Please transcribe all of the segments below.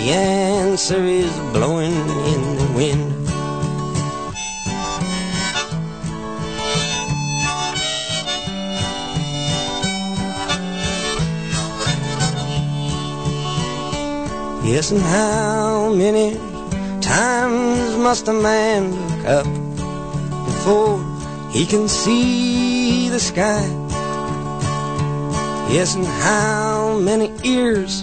The answer is blowing in the wind. Yes, and how many times must a man look up before he can see the sky. Yes, and how many ears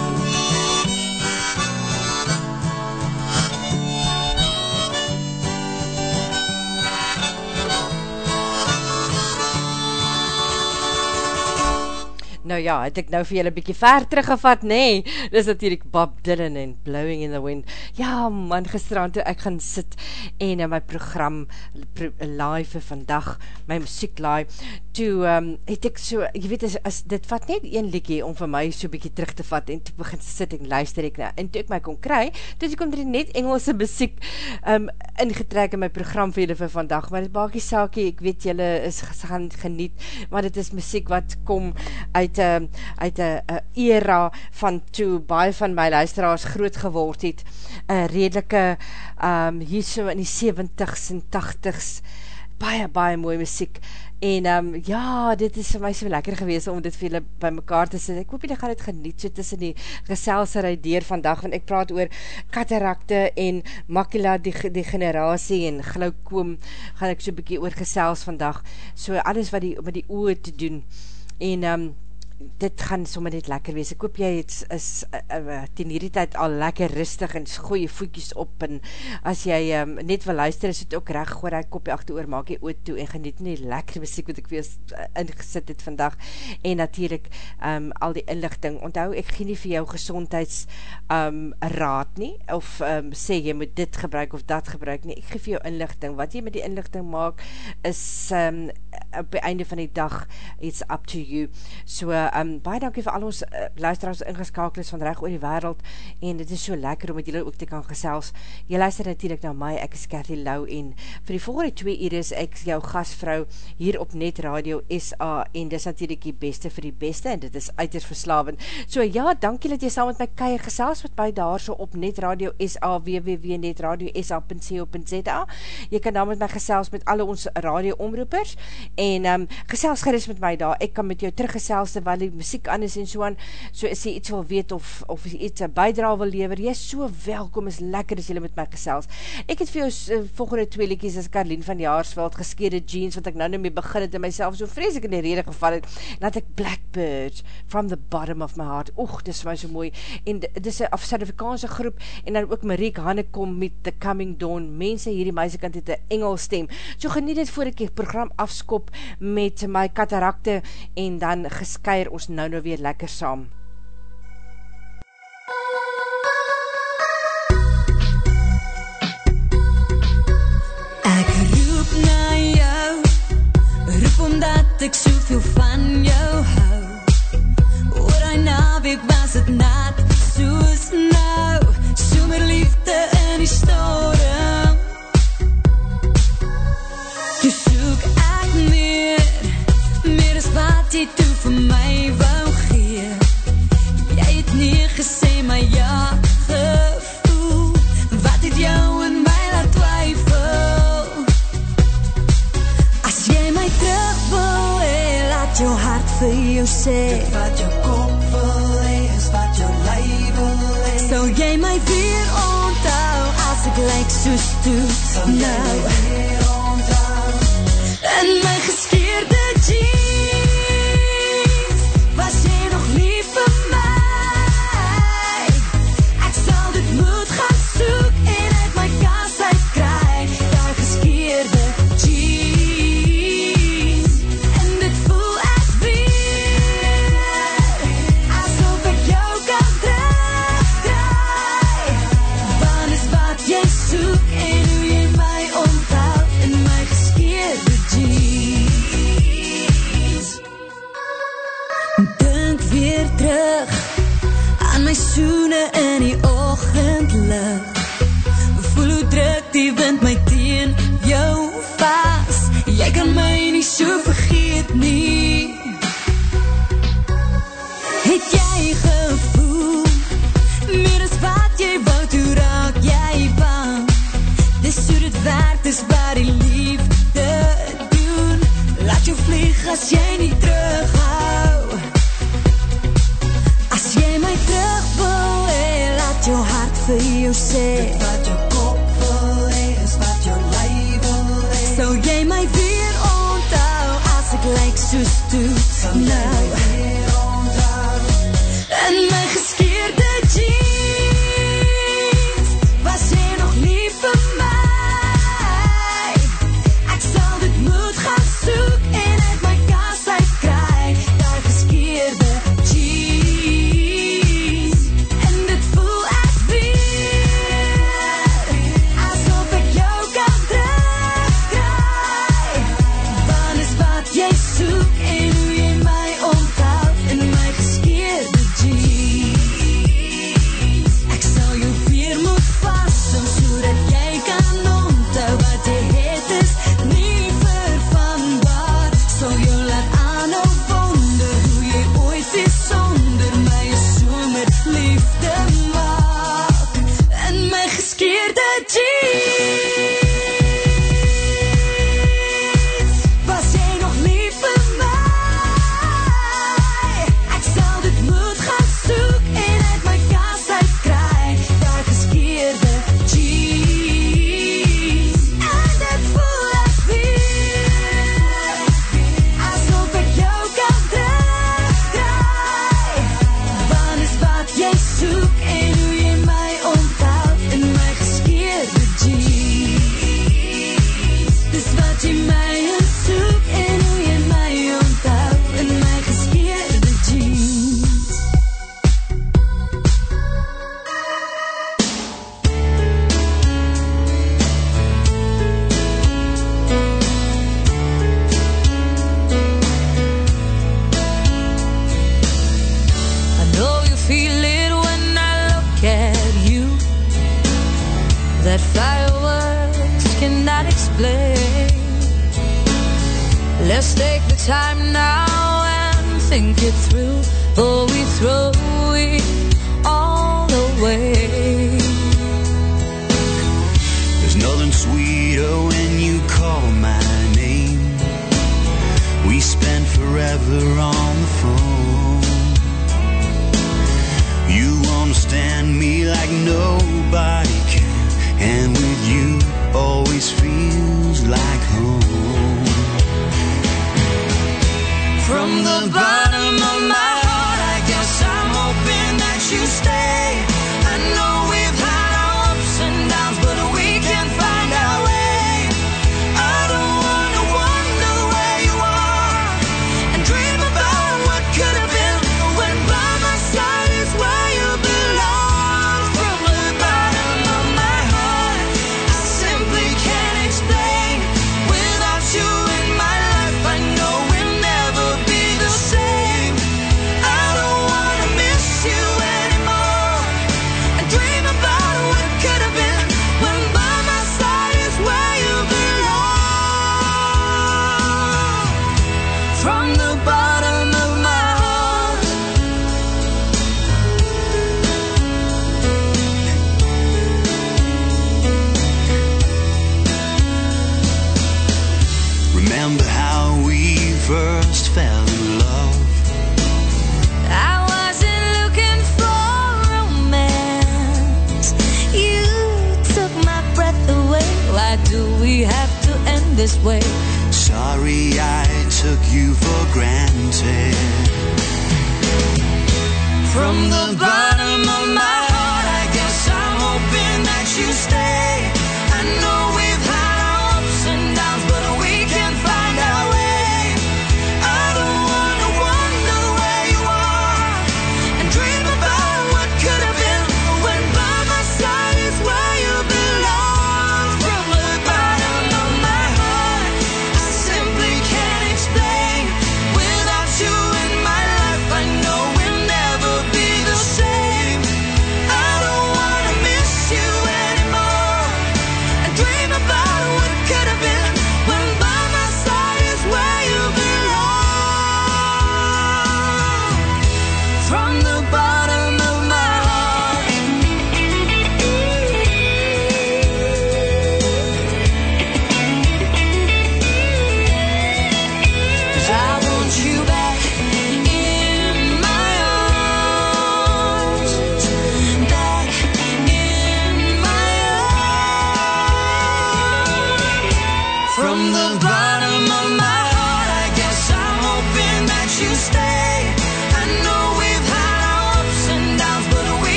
Nou ja, het ek nou vir julle bykie ver teruggevat, nee, dis natuurlijk Bob Dylan en Blowing in the Wind. Ja man, gisteraan toe ek gaan sit en in my program pro, live vandag, my muziek live, toe um, het ek so, jy weet, as, as dit vat net een liekie om vir my so bykie terug te vat en toe begin sit en luister ek na, en toe ek my kon kry, toe ek kom er net Engelse muziek um, ingetrek in my program vir julle vir vandag, maar dit bakie saakie, ek weet julle is gaan geniet, maar dit is muziek wat kom uit 'n uit 'n era van toe baie van my luisteraars groot geword het. 'n redelike um hier so in die 70s en 80s baie baie mooi musiek. En um, ja, dit is vir my so lekker gewees om dit vir julle by mekaar te sit. Ek hoop julle gaan dit geniet so tussen die geselserij deur vandag, want ek praat oor katarakte en makula die, die generatie en glaukoom, gaan ek so bykie oor gesels vandag. So alles wat die, wat die oor te doen. En um, dit gaan sommer net lekker wees. Ek hoop jy het, is uh, uh, ten hierdie tijd al lekker rustig en goeie voetjes op en as jy um, net wil luister, is het ook recht, gooi die kopje achter oor, maak jy oot toe en geniet nie lekker muziek wat ek wees uh, ingesit het vandag en natuurlijk um, al die inlichting. Onthou, ek gee nie vir jou gezondheids um, raad nie, of um, sê jy moet dit gebruik of dat gebruik nie. Ek gee vir jou inlichting. Wat jy met die inlichting maak, is um, op die einde van die dag, it's up to you. So, um, baie dankie vir al ons uh, luisteraars ingeskakel is van recht oor die wereld en dit is so lekker om met julle ook te kan gesels. Jy luister natuurlijk na my, ek is Cathy Lau en vir die volgende twee uur is ek jou gastvrou hier op Net Radio SA en dit is natuurlijk die beste vir die beste en dit is uiters verslavend. So ja, dankie dat jy saam met my keier gesels met my daar so op Net Radio SA www.netradiosa.co.za Jy kan daar met my gesels met alle ons radio omroepers en um, gesels gerust met my daar, ek kan met jou teruggesels terwyl die muziek aan is en so aan, so as jy iets wil weet of, of iets een bijdra wil lever, jy is so welkom, is lekker as jy met my gesels. Ek het vir jou uh, volgende twee liekies as Karleen van Jaarsveld, geskeerde jeans, wat ek nou nou mee begin het en myself so vreselik in die rede geval het, laat ek Blackbird, from the bottom of my heart, oeg, dis my so mooi, en dit is een Suid-Afrikaanse groep, en dan ook Mariek Hannekom met The Coming Dawn, mense hierdie meisiekant het een Engels stem, so geniet het voor ek die program afskop met my katarakte, en dan geskeir ons nou nou weer lekker saam. Ek roep na jou, roep omdat ek soveel van jou hou. Oor hy naweek was het net soos nou, somer liefde in die storm. My wou gee. Jy het nie gesê my ja gevoel, wat het jou in my laat twyfel? As jy my terug wil hee, laat jou hart vir jou sê. Dit wat jou kop wil hee, is wat jou lyf wil hee. Sou jy my weer onthou, as ek lyk soos toe Sal jy nou. my weer onthou? In my geskeerde soene in die ochendlig Voel hoe druk die wind my teen jou vas. Jy kan my nie so vergeet nie. Het jy gevoel Meer as wat jy wou toe raak jy bang. Dis hoe dit werk, dis wat die liefde doen. Laat jou vlieg as jy nie terughou Dit wat jou kop wil hee, is wat jou wil hee. Sou jy my weer onthou as ek lyk soos toe Sal jy my weer onthou? In my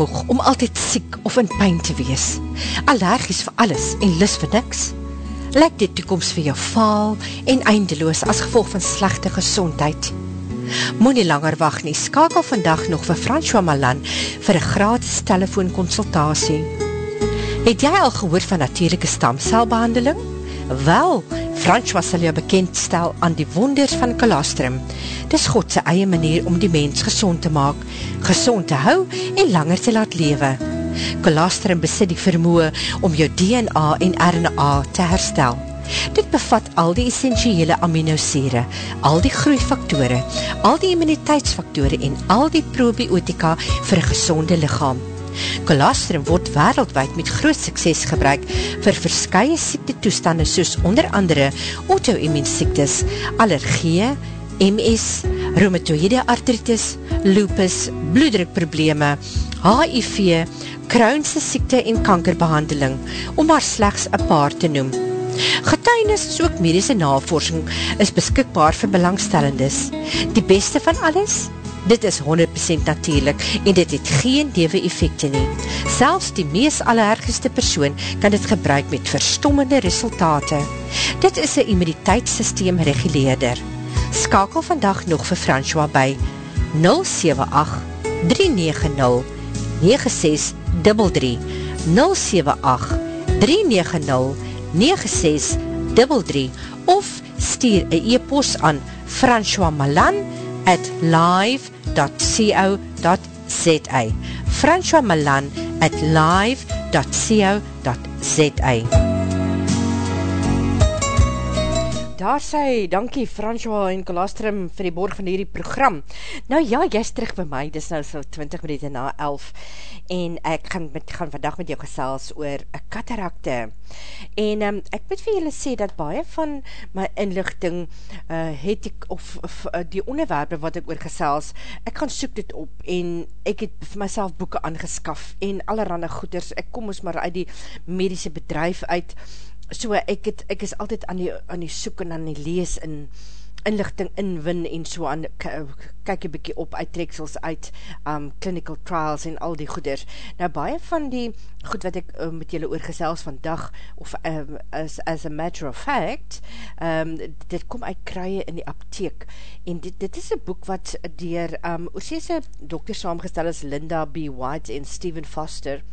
moeg om altyd siek of in pijn te wees? Allergies vir alles en lis vir niks? Lyk die toekomst vir jou faal en eindeloos as gevolg van slechte gezondheid? Moe nie langer wacht nie, skakel vandag nog vir François Malan vir een gratis telefoonconsultatie. Het jy al gehoor van natuurlijke stamcelbehandeling? Wel, François sal jou bekendstel aan die wonders van colostrum. Dis Godse eie manier om die mens gezond te maak, gezond te hou en langer te laat lewe. Colostrum besit die vermoe om jou DNA en RNA te herstel. Dit bevat al die essentiële aminosere, al die groeifaktore, al die immuniteitsfaktore en al die probiotika vir een gezonde lichaam. Colostrum word wereldwijd met groot sukses gebruik vir verskye siekte toestande soos onder andere auto-immuunsiektes, allergie, MS, rheumatoïde artritis, lupus, bloeddrukprobleme, HIV, Crohnse siekte en kankerbehandeling, om maar slechts een paar te noem. Getuinis is ook medische navorsing is beskikbaar vir belangstellendes. Die beste van alles? Dit is 100% natuurlijk en dit het geen dewe effecte nie. Selfs die mees allergiste persoon kan dit gebruik met verstommende resultate. Dit is een immuniteitssysteem reguleerder. Skakel vandag nog vir François by 078-390-9633 078-390-9633 of stuur een e-post aan François Malan at live.co.za François Malan at live.co.za Daar sê, dankie François en Colostrum vir die borg van hierdie program. Nou ja, jy is terug by my, dis nou so 20 minuut na 11 en ek gaan, met, gaan vandag met jou gesels oor een katarakte. En um, ek moet vir julle sê dat baie van my inlichting uh, het ek, of, of uh, die onderwerpe wat ek oor gesels, ek gaan soek dit op en ek het vir myself boeken aangeskaf en allerhande goeders, ek kom ons maar uit die medische bedrijf uit, so ek het, ek is altyd aan die, aan die soek en aan die lees en inlichting inwin en so aan, kyk een bykie op uit treksels uit um, clinical trials en al die goeders. Nou, baie van die goed wat ek um, met julle oorgesels vandag, of um, as, as a matter of fact, um, dit kom uit krye in die apteek, en dit, dit is een boek wat dier, um, oorseese dokter saamgestel is Linda B. White en Stephen Foster,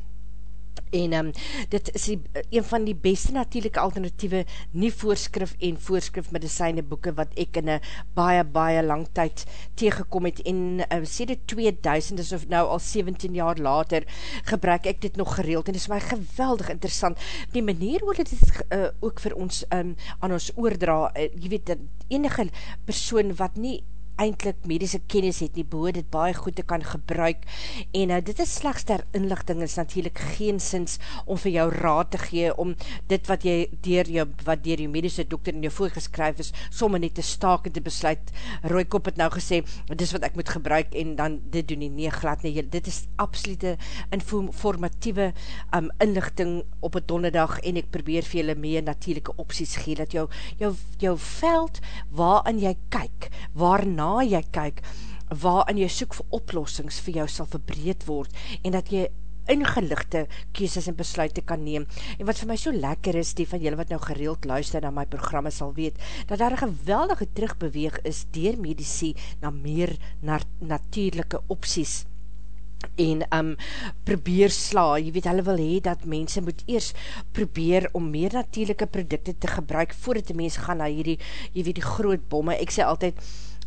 en um, dit is die, een van die beste natuurlijke alternatieve nie voorskrif en voorskrif medicijne boeken wat ek in een baie, baie lang tyd tegekom het. En uh, sê dit 2000 is of nou al 17 jaar later gebruik ek dit nog gereeld. En dit is my geweldig interessant. Die manier hoe dit uh, ook vir ons um, aan ons oordra uh, jy weet, enige persoon wat nie eindelijk medische kennis het nie, behoor dit baie goed te kan gebruik, en uh, dit is slechts ter inlichting, is natuurlijk geen sins om vir jou raad te gee, om dit wat jy dier jou, wat dier jou medische dokter in jou voorgeskryf is, somme nie te staak en te besluit, Rooikop het nou gesê, dit is wat ek moet gebruik, en dan dit doen nie, nie glad nie, dit is absolute informatieve um, inlichting op het donderdag, en ek probeer vir julle meer natuurlijke opties gee, dat jou, jou, jou veld, waarin jy kyk, waarna jy kyk, waarin jy soek vir oplossings vir jou sal verbreed word, en dat jy ingelichte kieses en besluiten kan neem. En wat vir my so lekker is, die van julle wat nou gereeld luister na my programme sal weet, dat daar een geweldige terugbeweeg is dier medici na meer na natuurlijke opties. En um, probeer sla, jy weet, hulle wil hee dat mense moet eers probeer om meer natuurlijke producte te gebruik, voordat die mens gaan na hierdie, jy weet, die groot bomme, ek sê altyd,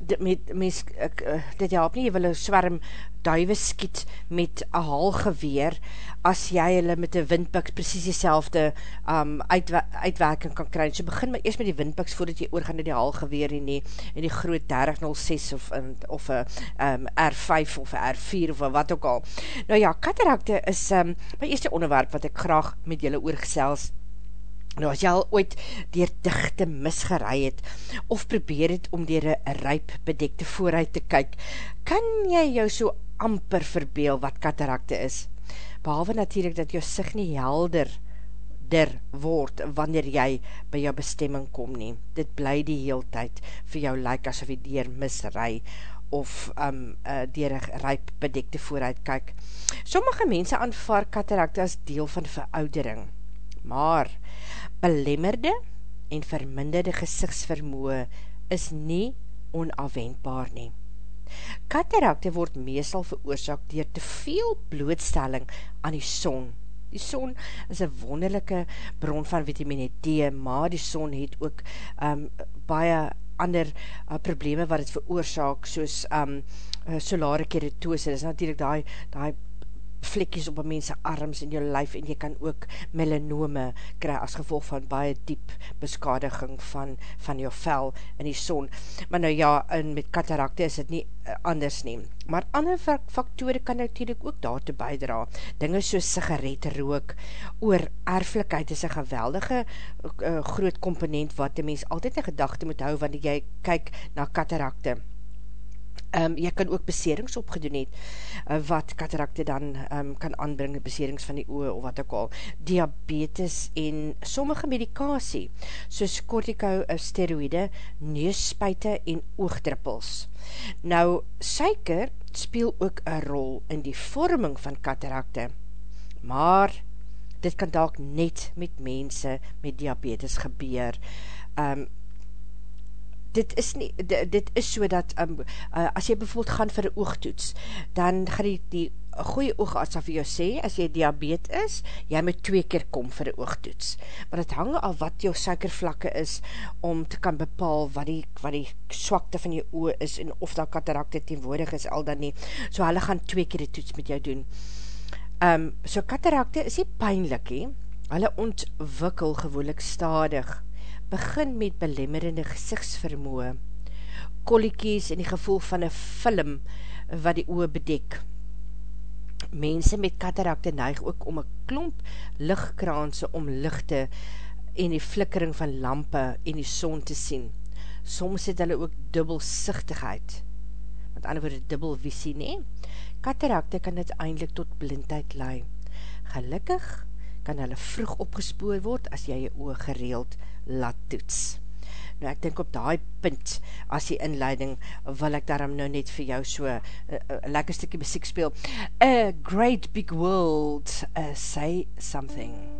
dit, met, mens, ek, uh, dit help nie, jy wil een swerm duive skiet met een haalgeweer, as jy hulle met die windpiks precies die selfde um, uitwe uitwerking kan kry. So begin maar eerst met die windpiks voordat jy oorgaan na die haalgeweer en die, en die groot 3006 of, of een um, R5 of een R4 of wat ook al. Nou ja, katarakte is um, my eerste onderwerp wat ek graag met julle oorgesels Nou as jy al ooit dier dichte misgerei het, of probeer het om dier een ryp bedekte vooruit te kyk, kan jy jou so amper verbeel wat katarakte is? Behalve natuurlijk dat jou sig nie helder der word wanneer jy by jou bestemming kom nie. Dit bly die heel tyd vir jou lyk asof jy dier misrei of um, uh, dier een ryp bedekte vooruit kyk. Sommige mense aanvaar katarakte as deel van veroudering, maar belemmerde en verminderde gezichtsvermoe is nie onafwendbaar nie. Katarakte word meestal veroorzaak dier te veel blootstelling aan die son. Die son is een wonderlijke bron van vitamine D, maar die son het ook um, baie ander uh, probleme wat het veroorzaak, soos um, uh, solare keratose, dit is natuurlijk die, die vlekjes op een mense arms in jou lyf en jy kan ook melanome kry as gevolg van baie diep beskadiging van, van jou vel in die son. Maar nou ja, en met katarakte is het nie uh, anders neem. Maar ander faktore kan natuurlijk ook daartoe bijdra. Dinge soos sigaret rook, oor erflikheid is een geweldige uh, groot komponent wat die mens altyd in gedachte moet hou wanneer jy kyk na katarakte. Um, jy kan ook beserings opgedoen het, uh, wat katarakte dan um, kan aanbring, beserings van die oe of wat ook al, diabetes en sommige medikasie, soos corticosteroïde, neusspuite en oogdruppels. Nou, suiker speel ook een rol in die vorming van katarakte, maar dit kan dalk net met mense met diabetes gebeur. Um, dit is nie, dit is so dat, um, uh, as jy bijvoorbeeld gaan vir oogtoets, dan gaan die, die goeie oogarts af vir jou sê, as jy diabetes is, jy moet twee keer kom vir een oogtoets. Maar het hang al wat jou suikervlakke is, om te kan bepaal wat die, wat die swakte van jou oog is, en of dat katarakte teenwoordig is, al dan nie. So hulle gaan twee keer die toets met jou doen. Um, so katarakte is nie pijnlik, he. hulle ontwikkel gewoonlik stadig, begin met belemmerende gezichtsvermoe, kolliekies en die gevoel van een film wat die oor bedek. Mense met katarakte neig ook om een klomp lichtkraanse om lichte en die flikkering van lampe en die son te sien. Soms het hulle ook dubbelsichtigheid, met ander woorde dubbelvisie, nee? Katarakte kan uiteindelik tot blindheid laai. Gelukkig kan hulle vroeg opgespoor word as jy jy oog gereeld laat toets. Nou ek dink op daai punt, as die inleiding, wil ek daarom nou net vir jou so uh, uh, lekker stukkie muziek speel. A great big world, uh, say something.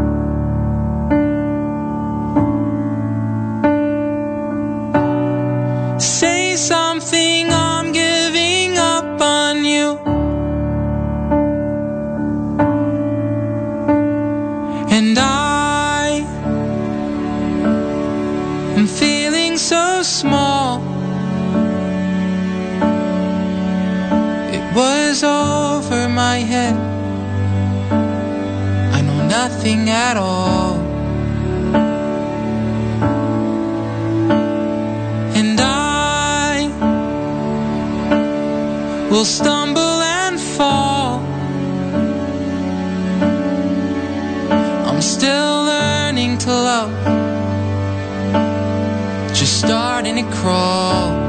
Something, I'm giving up on you. And I am feeling so small. It was over my head. I know nothing at all. Will stumble and fall. I'm still learning to love, just starting to crawl.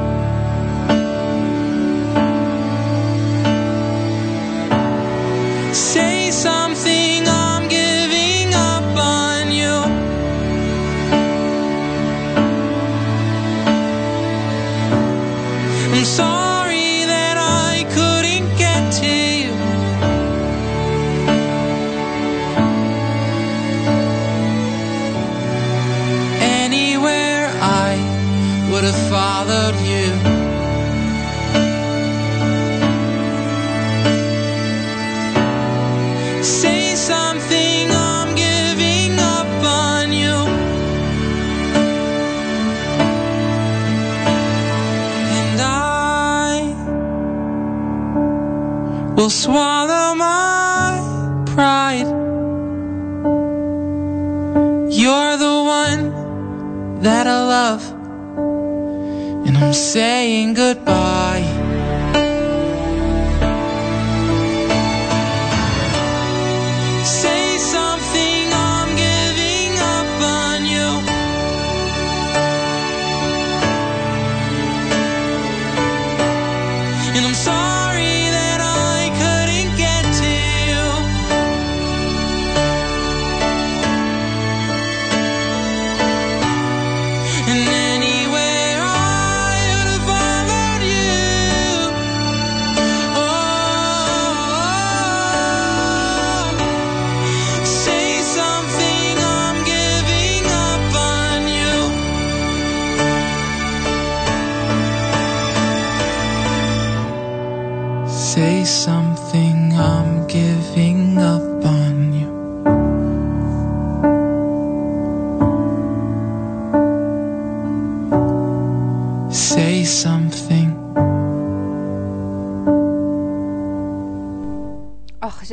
Swallow my pride. You're the one that I love, and I'm saying goodbye.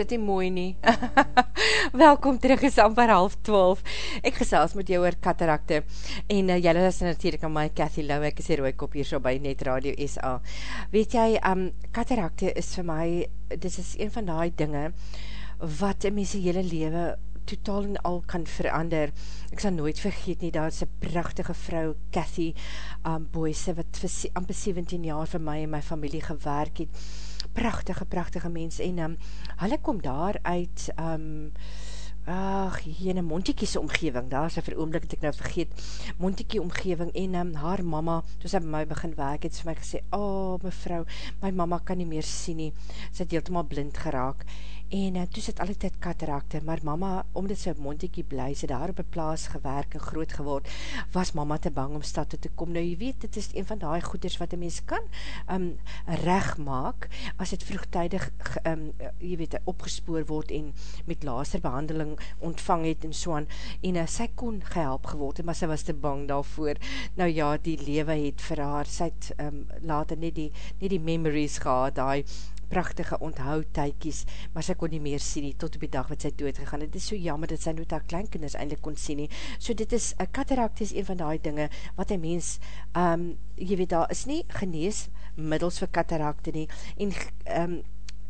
Dit nie mooi nie? Welkom terug, is amper half twaalf. Ek gesels met jou oor katarakte. En uh, jylle is natuurlijk aan my Cathy Lau, ek is hier rooi kop hier so by Net Radio SA. Weet jy, um, katarakte is vir my, dit is een van die dinge, wat een mens die hele lewe totaal en al kan verander. Ek sal nooit vergeet nie, daar is een prachtige vrou, Cathy um, Boyse, wat vir amper 17 jaar vir my en my familie gewerk het. Prachtige, prachtige mens. En um, hulle kom daar uit, um, ach, hier in een Montiekies omgeving, daar is een veroomlik het ek nou vergeet, Montiekie omgeving, en um, haar mama, toe sy by my begin werk, het sy my gesê, oh, mevrou, my mama kan nie meer sien nie, sy het heeltemaal blind geraak, en uh, toe sit al die tyd katarakte, maar mama, omdat sy mondiekie bly, sy daar op die plaas gewerk en groot geword, was mama te bang om stad toe te kom. Nou, jy weet, dit is een van die goeders wat een mens kan um, recht maak, as het vroegtijdig, um, jy weet, opgespoor word en met laserbehandeling ontvang het en so aan, en uh, sy kon gehelp geword, maar sy was te bang daarvoor. Nou ja, die lewe het vir haar, sy het um, later nie die, nie die memories gehad, die prachtige onthoutuikies, maar sy kon nie meer sien nie, tot op die dag wat sy doodgegaan. Het is so jammer dat sy nooit haar kleinkinders eindelijk kon sien nie. So dit is, uh, katarakt is een van die dinge, wat een mens, um, jy weet, daar is nie genees middels vir katarakte nie, en um,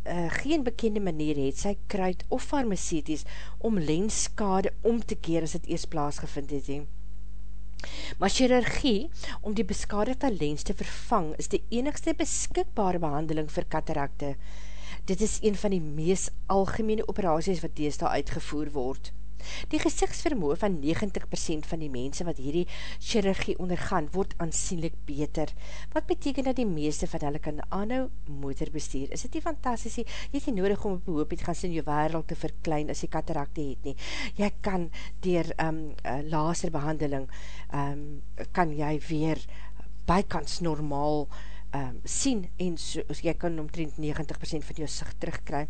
uh, geen bekende manier het, sy kruid of farmaceties, om lenskade om te keer, as het eerst plaasgevind het nie. Maar chirurgie, om die beskadigde lens te vervang, is die enigste beskikbare behandeling vir katarakte. Dit is een van die mees algemene operaties wat deesdaal uitgevoer word. Die gezichtsvermoe van 90% van die mense wat hierdie chirurgie ondergaan, word aansienlik beter. Wat beteken dat die meeste van hulle kan aanhou motor bestuur? Is dit nie fantastisch? Jy het nie nodig om op hoop het gaan sin jou wereld te verklein as jy katarakte het nie. Jy kan dier um, laserbehandeling um, kan jy weer bykans normaal um, sien en so, jy kan omtrent 90% van jou sig terugkry.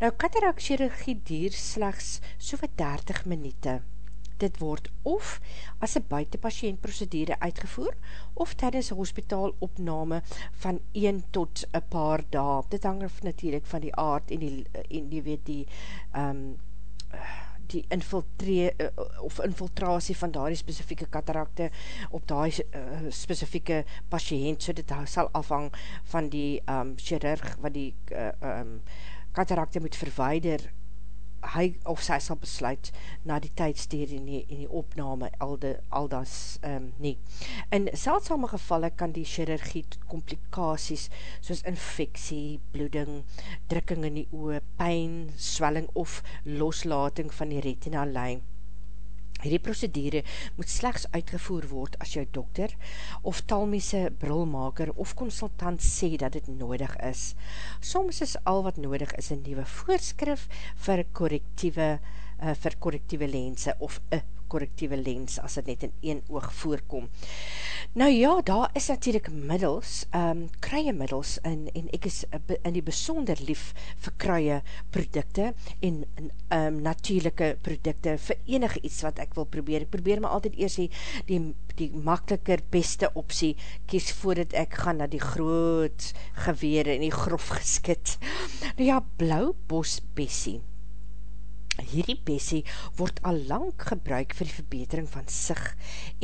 Nou, katarak chirurgie dier slechts so wat 30 minute. Dit word of as een buitenpatiënt procedure uitgevoer, of tydens hospitaalopname van 1 tot een paar dae. Dit hang af natuurlijk van die aard en die, en die weet die um, die infiltree uh, of infiltratie van daar die specifieke katarakte op daar uh, eh, specifieke patiënt, so dit sal afhang van die um, chirurg wat die uh, um, katarakte moet verweider hy of sy sal besluit na die tydsteer en die, en die opname al, de, al das um, nie. In seldsame gevalle kan die chirurgie komplikaties soos infeksie, bloeding, drukking in die oe, pijn, swelling of loslating van die retina lijn Hierdie procedure moet slechts uitgevoer word as jou dokter of talmiese brilmaker of consultant sê dat dit nodig is. Soms is al wat nodig is een nieuwe voorskrif vir correctieve, uh, vir correctieve lense of een correctieve lens, as het net in een oog voorkom. Nou ja, daar is natuurlijk middels, um, kruie middels, en, en ek is in die besonder lief vir kruie producte, en um, natuurlijke producte, vir enige iets wat ek wil probeer. Ek probeer my altyd eers die, die, die makkeliker, beste optie, kies voordat ek gaan na die groot gewere en die grof geskit. Nou ja, blauw bos bessie, Hierdie bessie word al lang gebruik vir die verbetering van sig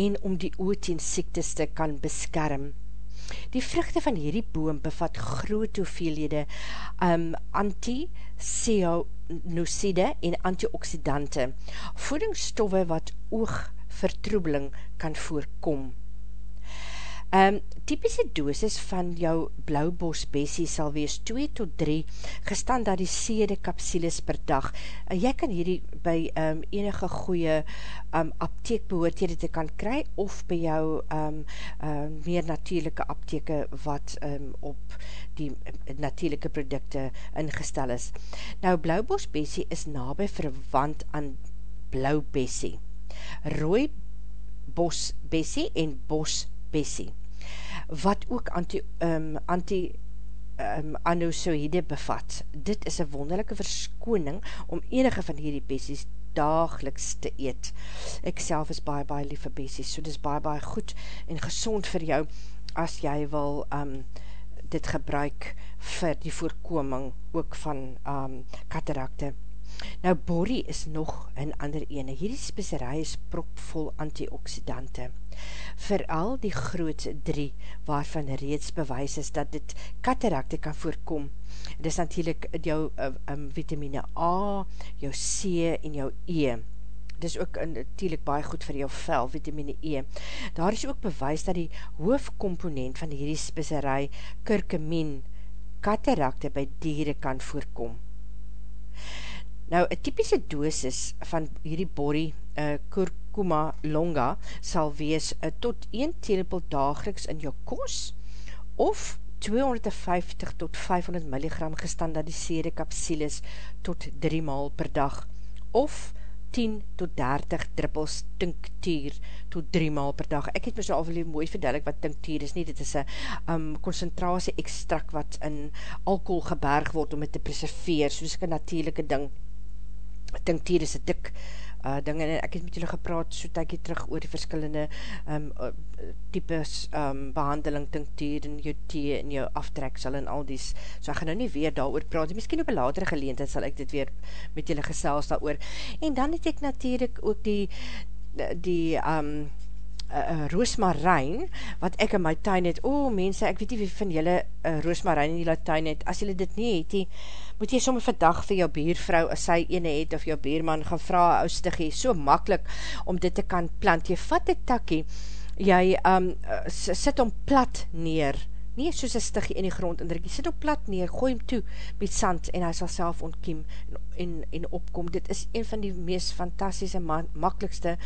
en om die oot en siektes te kan beskerm. Die vruchte van hierdie boom bevat groot hoeveelhede um, anti-cyanuside en antioxidante, voedingsstoffe wat oogvertroebeling kan voorkom. Um, typische dosis van jou blauwbos bessie sal wees 2 tot 3 gestandardiseerde kapsules per dag. Uh, jy kan hierdie by um, enige goeie um, apteek behoortede te kan kry of by jou um, um, meer natuurlijke apteke wat um, op die natuurlijke producte ingestel is. Nou, blauwbos bessie is nabij verwant aan blauw bessie. Rooi bos bessie en bos bessie wat ook anti, um, anti um, anosoïde bevat. Dit is een wonderlijke verskoning om enige van hierdie besies dageliks te eet. Ek self is baie, baie lief vir besies, so dit is baie, baie goed en gezond vir jou as jy wil um, dit gebruik vir die voorkoming ook van um, katarakte. Nou, borrie is nog een ander ene. Hierdie speserij is propvol antioxidante. Vooral die groot drie, waarvan reeds bewys is dat dit katarakte kan voorkom. Dit is natuurlijk jou uh, um, vitamine A, jou C en jou E. Dit is ook natuurlijk baie goed vir jou vel, vitamine E. Daar is ook bewys dat die hoofdkomponent van hierdie speserij, kurkumin, katarakte by dieren kan voorkom. Nou, een typische dosis van hierdie borrie uh, kurkuma longa sal wees uh, tot 1 telepel dageliks in jou kos of 250 tot 500 milligram gestandardiseerde kapsules tot 3 maal per dag, of 10 tot 30 druppels tinktuur tot 3 maal per dag. Ek het my so alweer mooi verdelik wat tinktuur is nie, dit is een um, concentratie extract wat in alcohol geberg word om het te preserveer, soos ek een natuurlijke ding. Tinktuur is een dik uh, ding, en ek het met julle gepraat so tykie terug oor die verskillende um, uh, types um, behandeling, tinktuur en jou thee en jou aftreksel en al dies, so ek gaan nou nie weer daar oor praat, miskien op een latere geleentheid sal ek dit weer met julle gesels daar oor, en dan het ek natuurlijk ook die die um, uh, roosmarijn, wat ek in my tuin het, o oh, mense, ek weet nie wie van julle uh, roosmarijn in die tuin het, as julle dit nie het, die, moet jy sommer vandag vir jou biervrou, as sy ene het, of jou bierman gaan vraag, oustiggie, so makkelijk om dit te kan plant, jy vat die takkie, jy um, sit om plat neer, nie soos een stiggie in die grond indruk, jy sit op plat neer, gooi hem toe met sand, en hy sal self ontkiem, en, en opkom. Dit is een van die meest fantastische, ma makkelijkste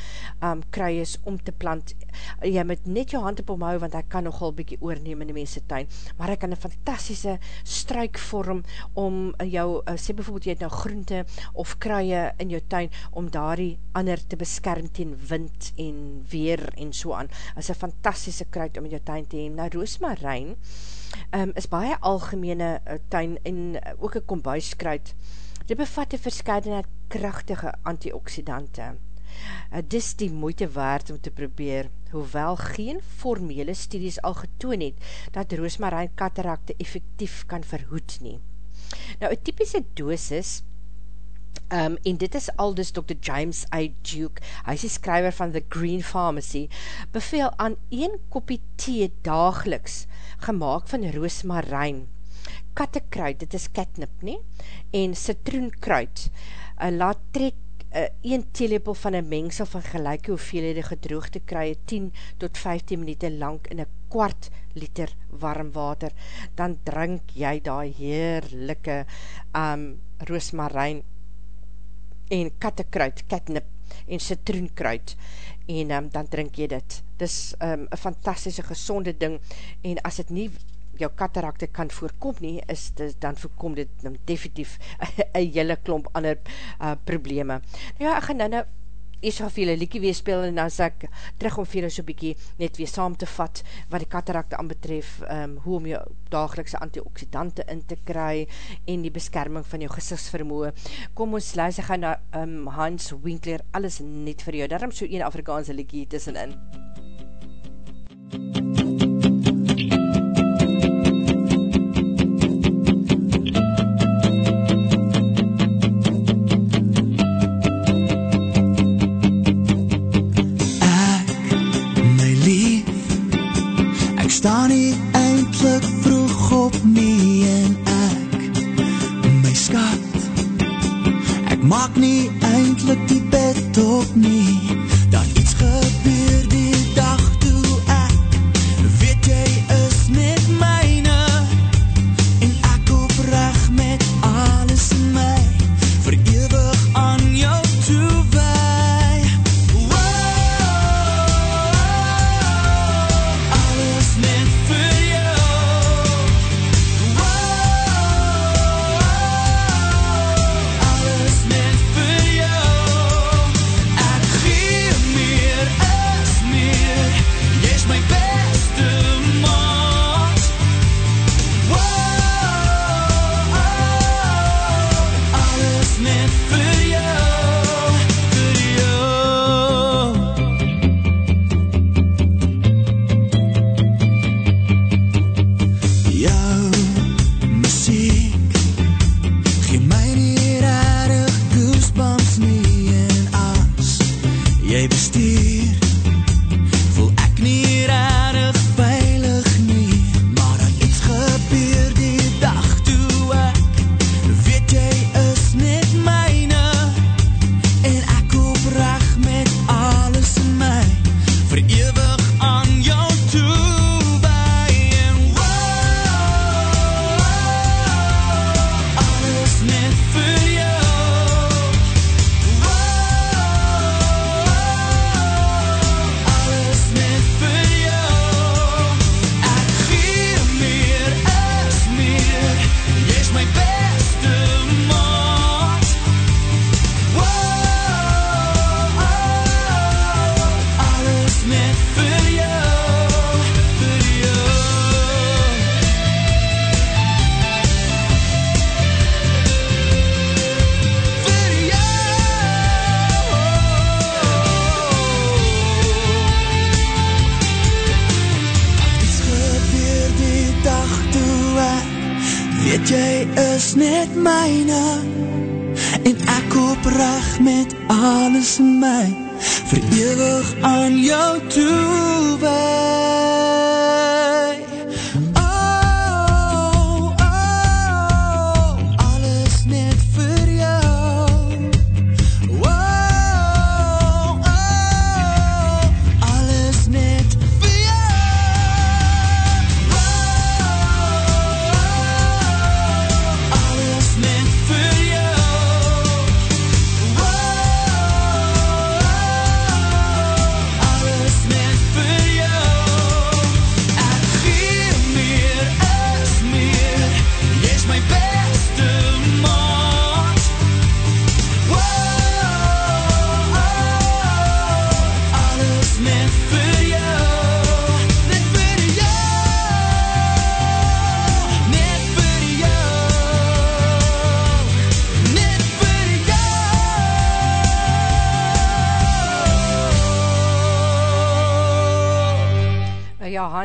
um, kruies om te plant. Jy moet net jou hand op omhou, want hy kan nogal bykie oorneem in die mense tuin. Maar hy kan een fantastische struik vorm om jou, uh, sê bijvoorbeeld jy het nou groente of kruie in jou tuin, om daar die ander te beskerm teen wind en weer en so aan. Is een fantastische kruid om in jou tuin te heen. Nou, roosmarijn um, is baie algemene uh, tuin en uh, ook een kombuiskruid. Dit bevat een verscheidenheid krachtige antioxidante. Het is die moeite waard om te probeer, hoewel geen formele studies al getoon het, dat roosmarijn katarakte effectief kan verhoed nie. Nou, een typische dosis, um, en dit is al dus Dr. James A. Duke, hy is die skryver van The Green Pharmacy, beveel aan een kopie thee dageliks, gemaakt van roosmarijn, kattekruid, dit is catnip nie, en citroenkruid, uh, laat trek uh, een theelepel van een mengsel van gelijke hoeveelhede gedroogde kruie 10 tot 15 minuut lang in een kwart liter warm water, dan drink jy die heerlijke um, roosmarijn en kattekruid, catnip en citroenkruid. En um, dan drink jy dit. Dis um, een fantastische gezonde ding. En as het nie jou katarakte kan voorkom nie, is dit, dan voorkom dit nou definitief een hele klomp ander uh, probleme. Nou ja, ek gaan nou nou eers gaan vir julle liekie weerspeel en dan sê ek terug om vir julle so bykie net weer saam te vat wat die katarakte aanbetref, um, hoe om jou dagelikse antioxidante in te kry en die beskerming van jou gezichtsvermoe. Kom ons luister gaan na um, Hans Winkler, alles net vir jou, daarom so een Afrikaanse liekie tussenin. MUZIEK staan nie eindelijk vroeg op nie en ek, my skat, ek maak nie eindelijk die bed op nie, dat iets gebeur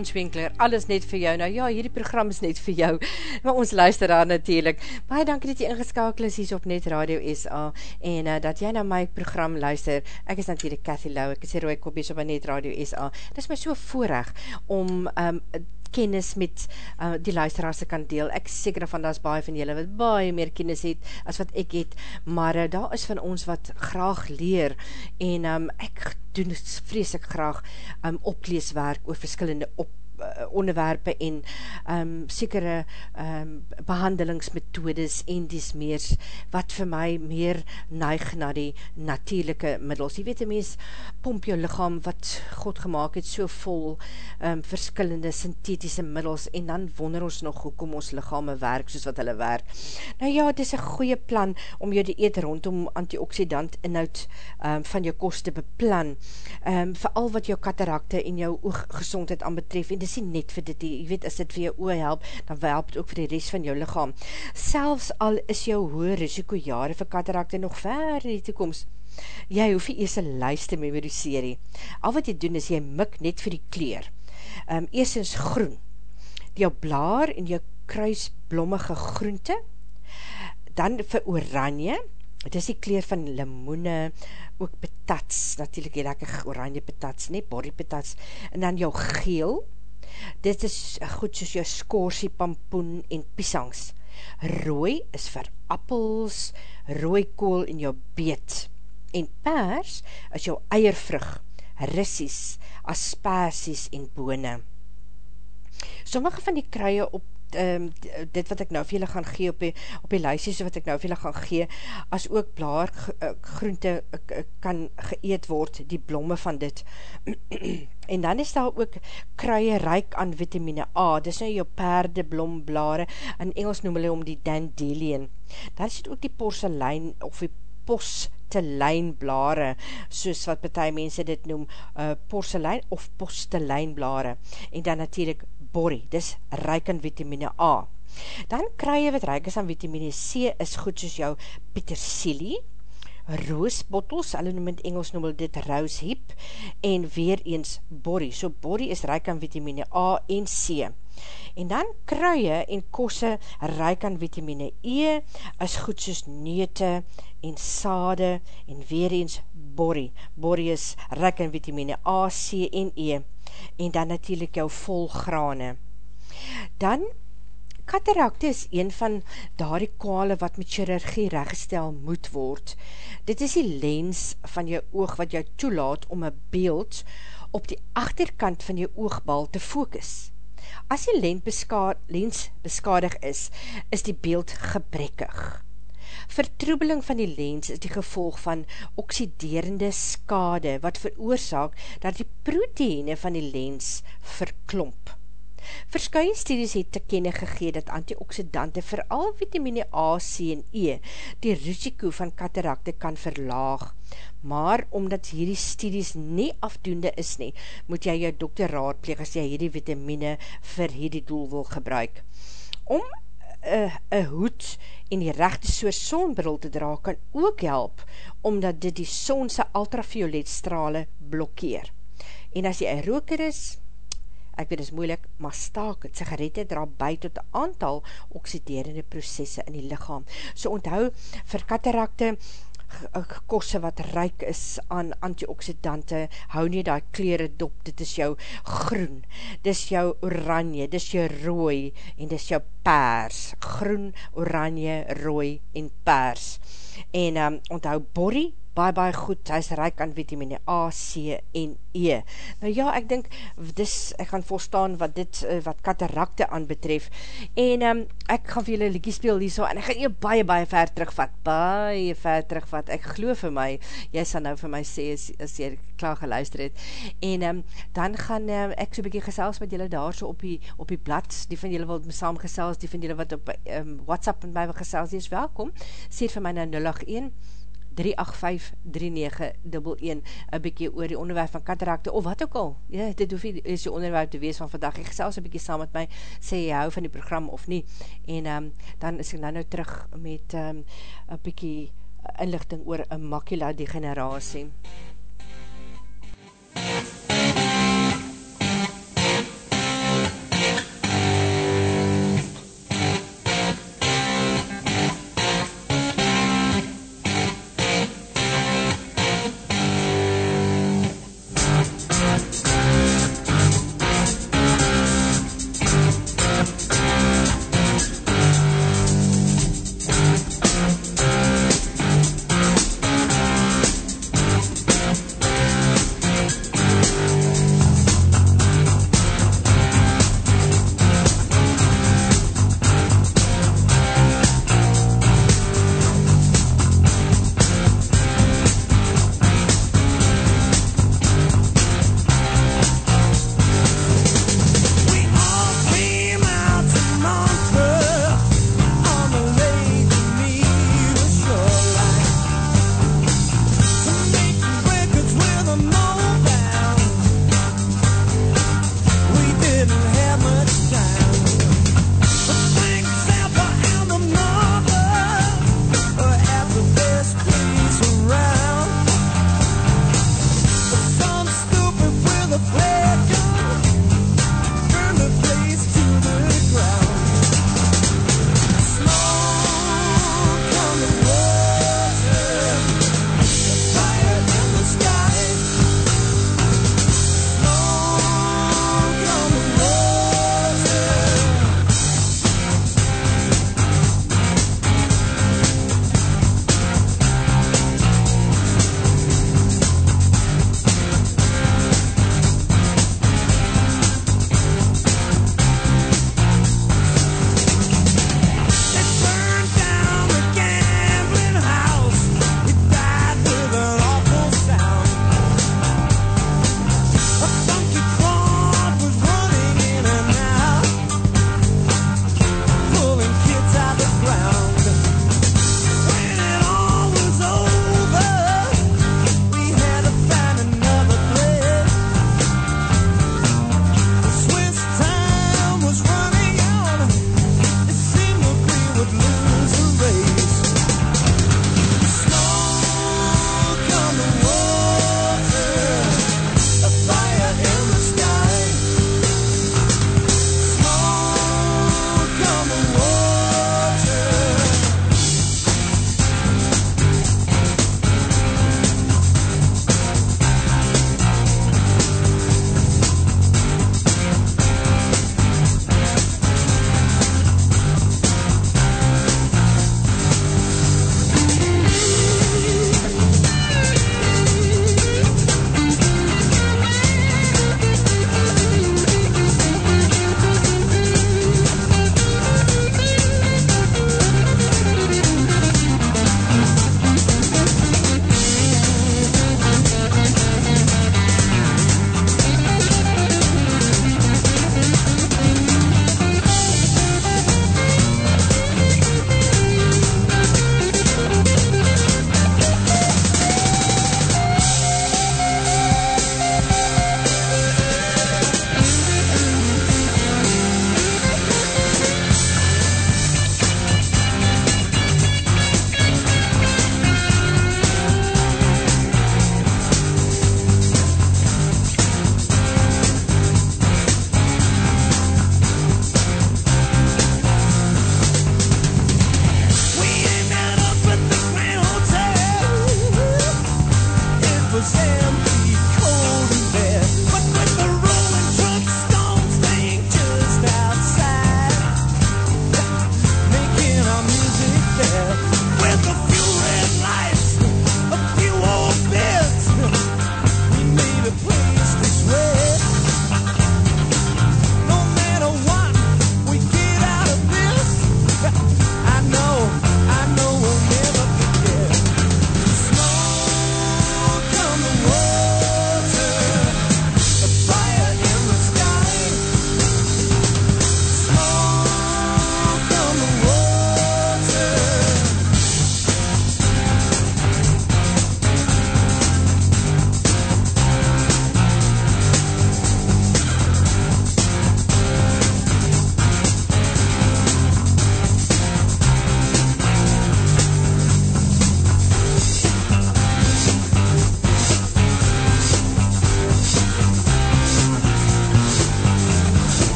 Hans Winkler, alles net vir jou. Nou ja, hierdie program is net vir jou. Maar ons luister daar natuurlijk. Baie dankie dat jy ingeskakel is hier op Net Radio SA en uh, dat jy na my program luister. Ek is natuurlijk Cathy Lau, ek is die Roy Koppies op Net Radio SA. Dit is my so voorrecht om um, kennis met uh, die luisteraars te kan deel. Ek is seker van daar is baie van julle wat baie meer kennis het as wat ek het, maar uh, daar is van ons wat graag leer en um, ek doen vreselik graag um, opleeswerk oor verskillende op onderwerpe en um, sekere um, behandelingsmethodes en dies meer, wat vir my meer neig na die natuurlijke middels. Jy weet, die mens pomp jou lichaam wat God gemaakt het, so vol um, verskillende synthetische middels, en dan wonder ons nog hoekom ons lichame werk, soos wat hulle werk. Nou ja, dit is een goeie plan om jou die eet rondom antioxidant inhoud um, van jou kost te beplan, um, vooral wat jou katarakte en jou ooggezondheid aan betref, en dit is nie net vir dit, jy weet, as dit vir jou oor help, dan help het ook vir die rest van jou lichaam. Selfs al is jou hoë risiko jare vir katarakte nog ver in die toekomst, jy hoef nie eers een lijst te memoriseer. Al wat jy doen is, jy mik net vir die kleur. Um, eerstens groen, die jou blaar en jou kruisblommige groente, dan vir oranje, het is die kleur van limoene, ook patats, natuurlijk die lekker oranje patats, nie, body patats, en dan jou geel, dit is goed soos jou skorsie, pampoen en pisangs. Rooi is vir appels, rooi kool en jou beet. En pers is jou eiervrug, rissies, aspersies en bone. Sommige van die kruie op um, dit wat ek nou vir julle gaan gee op die, op die lijstjes wat ek nou vir julle gaan gee, as ook blaar groente kan geëet word, die blomme van dit. en dan is daar ook kruie ryk aan vitamine A, dis nou jou perde, blom, blare, in Engels noem hulle om die dandelion. Dan is dit ook die porselein, of die posteleinblare, soos wat betie mense dit noem, uh, porselein of posteleinblare, en dan natuurlijk borrie, dis ryk aan vitamine A. Dan krye wat ryk is aan vitamine C, is goed soos jou petersilie, roosbottels, hulle noem in Engels noem dit rosehip, en weer eens borrie. So borrie is ryk aan vitamine A en C. En dan kruie en kosse ryk aan vitamine E, is goed soos neute en sade, en weer eens borrie. Borrie is ryk aan vitamine A, C en E, en dan natuurlijk jou volgrane. Dan Katarakte is een van daardie kwale wat met chirurgie reggestel moet word. Dit is die lens van jou oog wat jou toelaat om een beeld op die achterkant van jou oogbal te focus. As die lens, beska lens beskadig is, is die beeld gebrekkig. Vertroebeling van die lens is die gevolg van oxiderende skade wat veroorzaak dat die proteïne van die lens verklomp. Verskye studies het te kenne gegee dat antioxidante vooral vitamine A, C en E die risiko van katarakte kan verlaag. Maar omdat hierdie studies nie afdoende is nie, moet jy jou dokter raadpleeg as jy hierdie vitamine vir hierdie doel wil gebruik. Om een uh, hoed en die rechte soort sonbril te dra kan ook help, omdat dit die sonse ultraviolet strale blokkeer. En as jy een roker is, ek weet is moeilik, maar staak het, sigarette dra by tot een aantal oxiderende processe in die lichaam. So onthou, vir katarakte, kosse wat ryk is aan antioxidante, hou nie die kleren dop, dit is jou groen, dit is jou oranje, dit is jou rooi, en dit is jou paars, groen, oranje, rooi en paars. En um, onthou, borrie, baie baie goed, hy is rijk aan vitamine A, C en E. Nou ja, ek dink, dis, ek gaan volstaan wat dit, eh, wat katarakte aan betref, en um, ek gaan vir julle liekie speel hier so, en ek gaan jy baie baie ver terugvat, baie ver terugvat, ek geloof vir my, jy sal nou vir my sê, as, as jy klaar geluister het, en um, dan gaan um, ek so bykie gesels met julle daar so op die, op die blad, die van julle wat saam gesels, die van julle wat op um, WhatsApp by my gesels, die is welkom, sê vir my na 081 385-3911 een bykie oor die onderwerp van katarakte, of wat ook al, ja, dit hoef nie, is die onderwerp te wees van vandag, ek gesels een bykie saam met my, sê jy hou van die program of nie, en um, dan is ek nou nou terug met um, een bykie inlichting oor een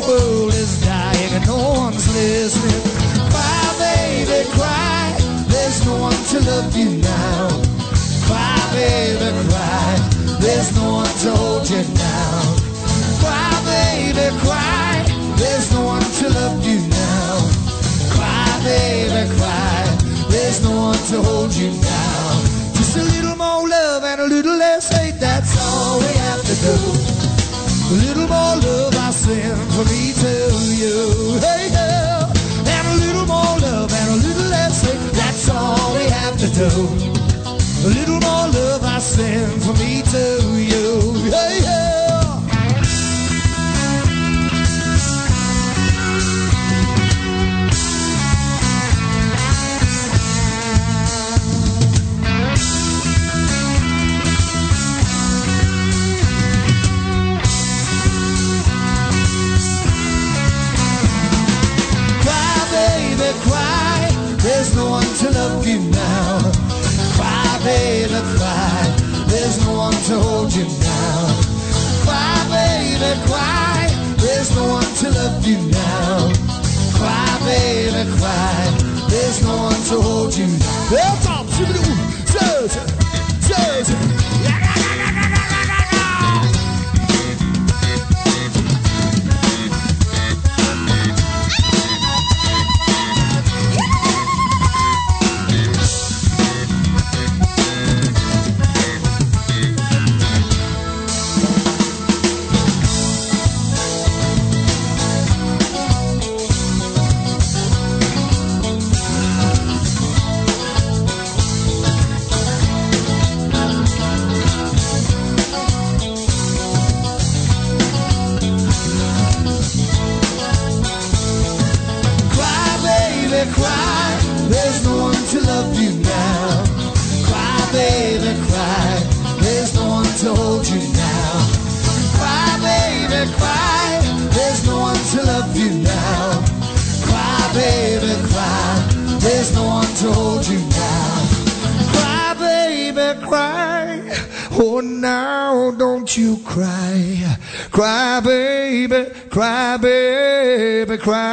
temple. you now. Cry, baby, cry. There's no one to hold you now. Cry, baby, cry. There's no one to love you now. Cry, baby, cry. There's no one to hold you now. Well, Tom. cry.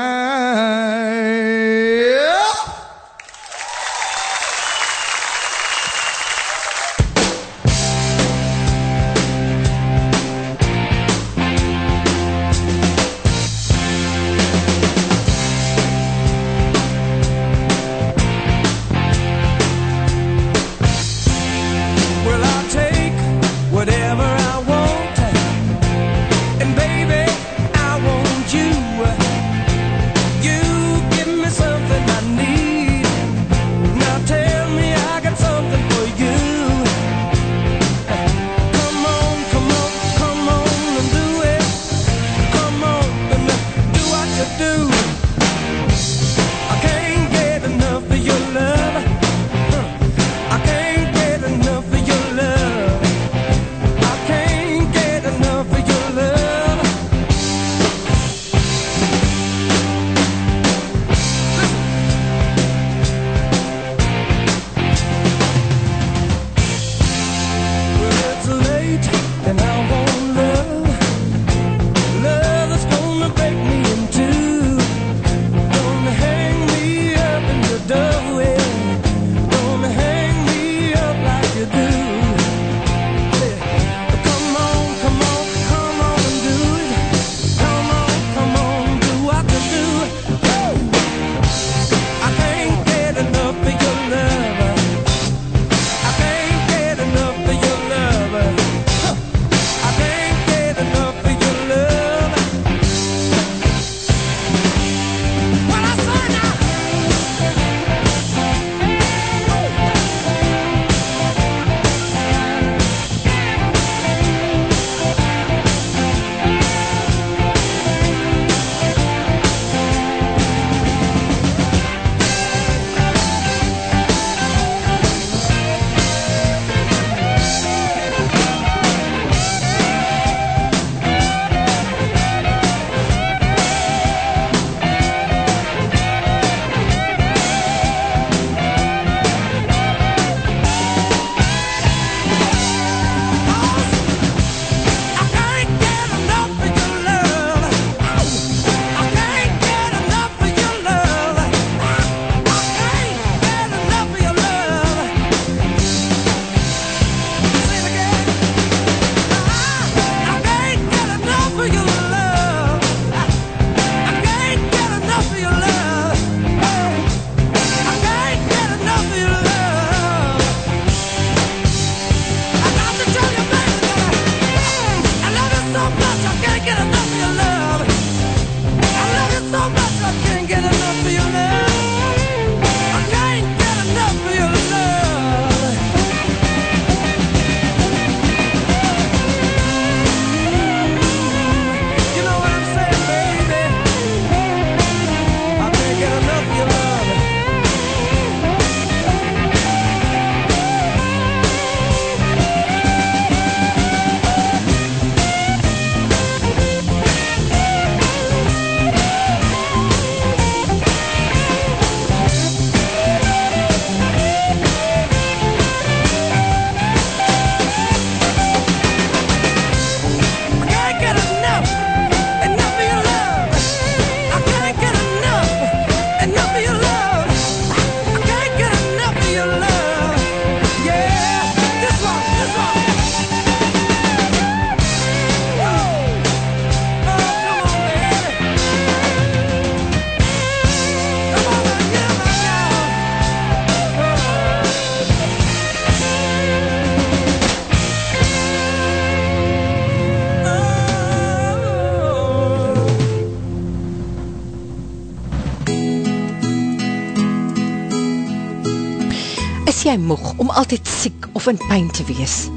jy moeg om altyd siek of in pijn te wees?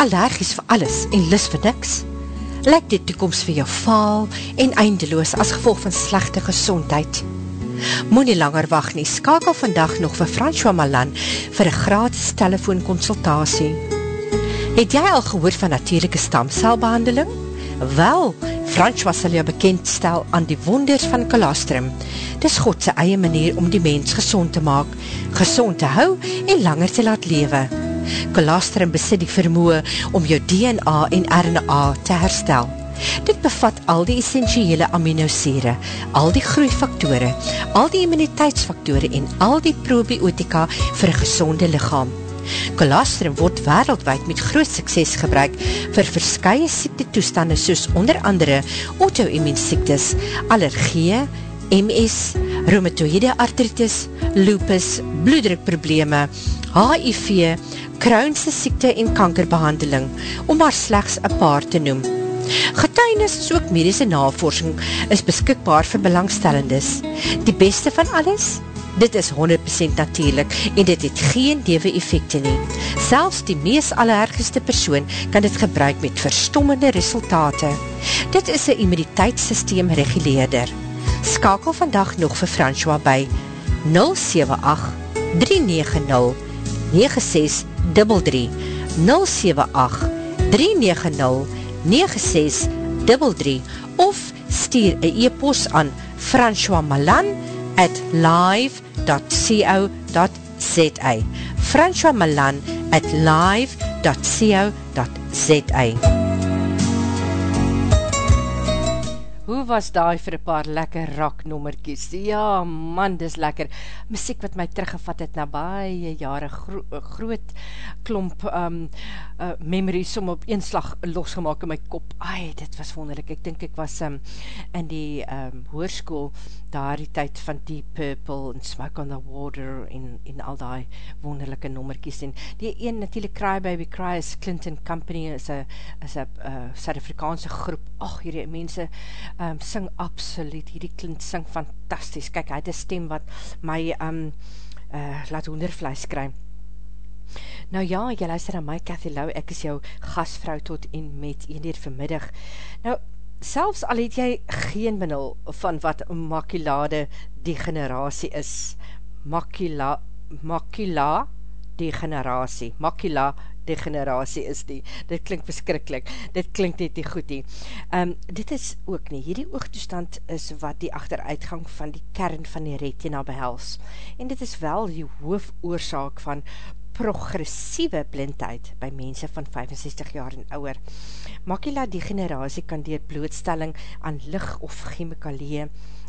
Allergies vir alles en lis vir niks? Lek die toekomst vir jou faal en eindeloos as gevolg van slechte gezondheid? Moe nie langer wacht nie, skakel vandag nog vir François Malan vir een gratis telefoonconsultatie. Het jy al gehoor van natuurlijke stamcelbehandeling? Wel, François sal jou bekendstel aan die wonders van colostrum. Dis Godse eie manier om die mens gezond te maak gezond te hou en langer te laat lewe. Colostrum besit die vermoe om jou DNA en RNA te herstel. Dit bevat al die essentiële aminosure, al die groeifaktore, al die immuniteitsfaktore en al die probiotika vir 'n gesonde liggaam. Colostrum word wereldwijd met groot sukses gebruik vir verskye siekte toestande soos onder andere autoimmuunsiektes, allergieë, MS, rheumatoïde artritis, lupus, bloeddrukprobleme, HIV, kruinse siekte en kankerbehandeling, om maar slechts een paar te noem. Getuinis is ook medische navorsing is beskikbaar vir belangstellendes. Die beste van alles? Dit is 100% natuurlijk en dit het geen dewe effecte nie. Selfs die mees allerergeste persoon kan dit gebruik met verstommende resultate. Dit is een immuniteitssysteem reguleerder. Skakel vandag nog vir François by 078 390 9633 078 390 9633 of stuur een e-post aan François Malan at live.co.za François Malan at live.co.za Hoe was daai vir een paar lekker rock nommerkies? Ja, man, dis lekker. Muziek wat my teruggevat het na baie jare gro groot klomp um, uh, memories om op een slag losgemaak in my kop. Ai, dit was wonderlik. Ek dink ek was um, in die um, hoerskoel daar die tyd van Deep Purple en Smoke on the Water en, en al die wonderlijke nommerkies. En die een natuurlijk Cry Baby Cry is Clinton Company, is een uh, Suid-Afrikaanse groep. Ach, hierdie mense um, sing absoluut, hierdie klint sing fantastisch, kyk, hy het een stem wat my um, uh, laat hoendervlees kry. Nou ja, jy luister aan my, Cathy Lau, ek is jou gasvrou tot en met een dier vanmiddag. Nou, selfs al het jy geen benul van wat makulade degeneratie is, makula, makula degeneratie, makula degeneratie is die, dit klink beskrikkelijk, dit klink net die goed die. Um, dit is ook nie, hierdie oogtoestand is wat die achteruitgang van die kern van die retina behels, en dit is wel die hoofoorzaak van progressieve blindheid by mense van 65 jaar en ouwer. Makula degeneratie kan dier blootstelling aan licht of chemikalie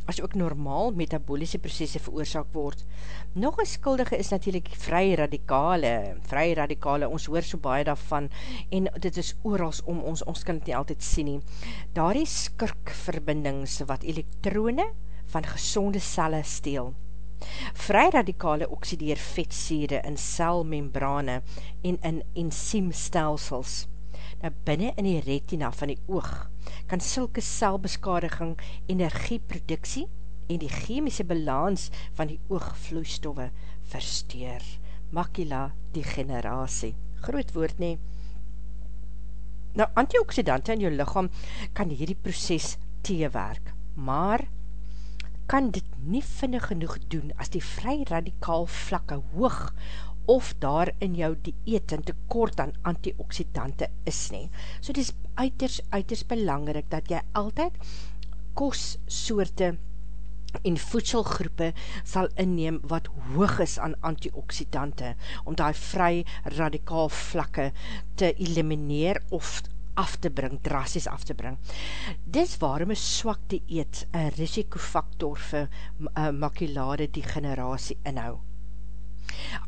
as ook normaal metabolische processe veroorzaak word. Nog een skuldige is natuurlijk vry radikale, vry radikale, ons hoor so baie daarvan, en dit is oorals om ons, ons kan het nie altyd sien nie. Daar is skirkverbindings wat elektrone van gezonde celle steel. Vry radikale oxideer vetsede in celmembrane en in enzymstelsels. Nou binnen in die retina van die oog kan sulke celbeskadiging energieproduksie en die chemische balans van die oogvloeistoffe versteur. Macula degeneratie. Groot woord nie. Nou, antioxidante in jou lichaam kan hierdie proces teewerk, maar kan dit nie vinnig genoeg doen as die vry radikaal vlakke hoog of daar in jou dieet en tekort aan antioxidante is nie. So dit is uiters, uiters belangrik dat jy altyd kostsoorte en voedselgroepe sal inneem wat hoog is aan antioxidante, om die vry radikaal vlakke te elimineer of af te bring, drastisch af te bring. Dis waarom een swak dieet een risikofaktor vir uh, makulade degeneratie inhou.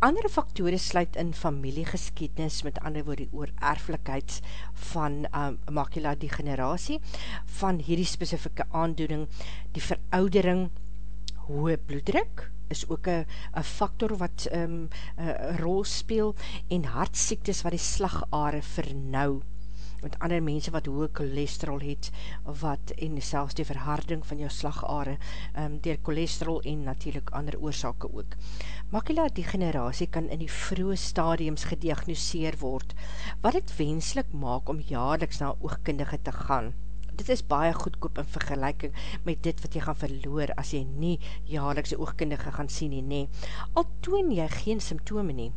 Andere faktore sluit in familiegeskiednis, met ander woord die oorerflikheid van um, macula degeneratie, van hierdie specifieke aandoening, die veroudering, hoë bloeddruk, is ook een faktor wat um, een rol speel, en hartsiektes wat die slagare vernauw, met ander mense wat hoge cholesterol het, wat en selfs die verharding van jou slagare, um, dier cholesterol en natuurlijk ander oorzake ook. Macula degeneratie kan in die vroege stadiums gediagnoseer word, wat het wenslik maak om jaarliks na oogkundige te gaan. Dit is baie goedkoop in vergelijking met dit wat jy gaan verloor as jy nie jaarlikse oogkundige gaan sien nie, nie. Al toon jy geen symptome nie,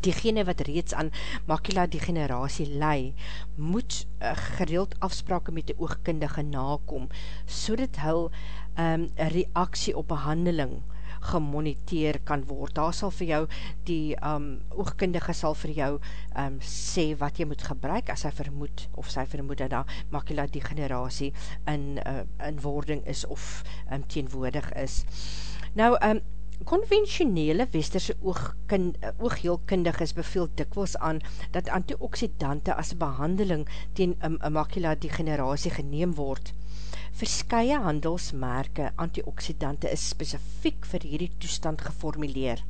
diegene wat reeds aan macula degeneratie lei, moet uh, gereeld afsprake met die oogkundige nakom, so dat hy um, reaksie op behandeling gemoniteer kan word. Daar sal vir jou, die um, oogkundige sal vir jou um, sê wat jy moet gebruik as hy vermoed, of sy vermoed dat daar makula degeneratie in, uh, in wording is of um, teenwoordig is. Nou, um, Conventionele westerse oogheelkundiges beveel dikwels aan dat antioxidante as behandeling teen um, macula degeneratie geneem word. Verskye handelsmerke antioxidante is specifiek vir hierdie toestand geformuleer.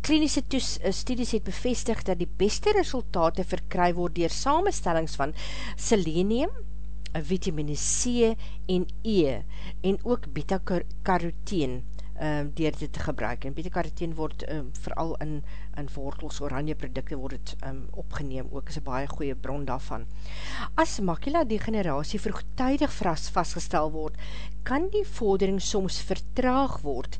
Kliniese eh, studies het bevestig dat die beste resultate verkry word dier samenstellings van selenium, vitamine C en E en ook beta-carotene um, dier dit te gebruik. En beta-carotene word um, vooral in, in wortels, oranje producte word het um, opgeneem, ook is een baie goeie bron daarvan. As macula degeneratie vroegtijdig vast, vastgestel word, kan die vordering soms vertraag word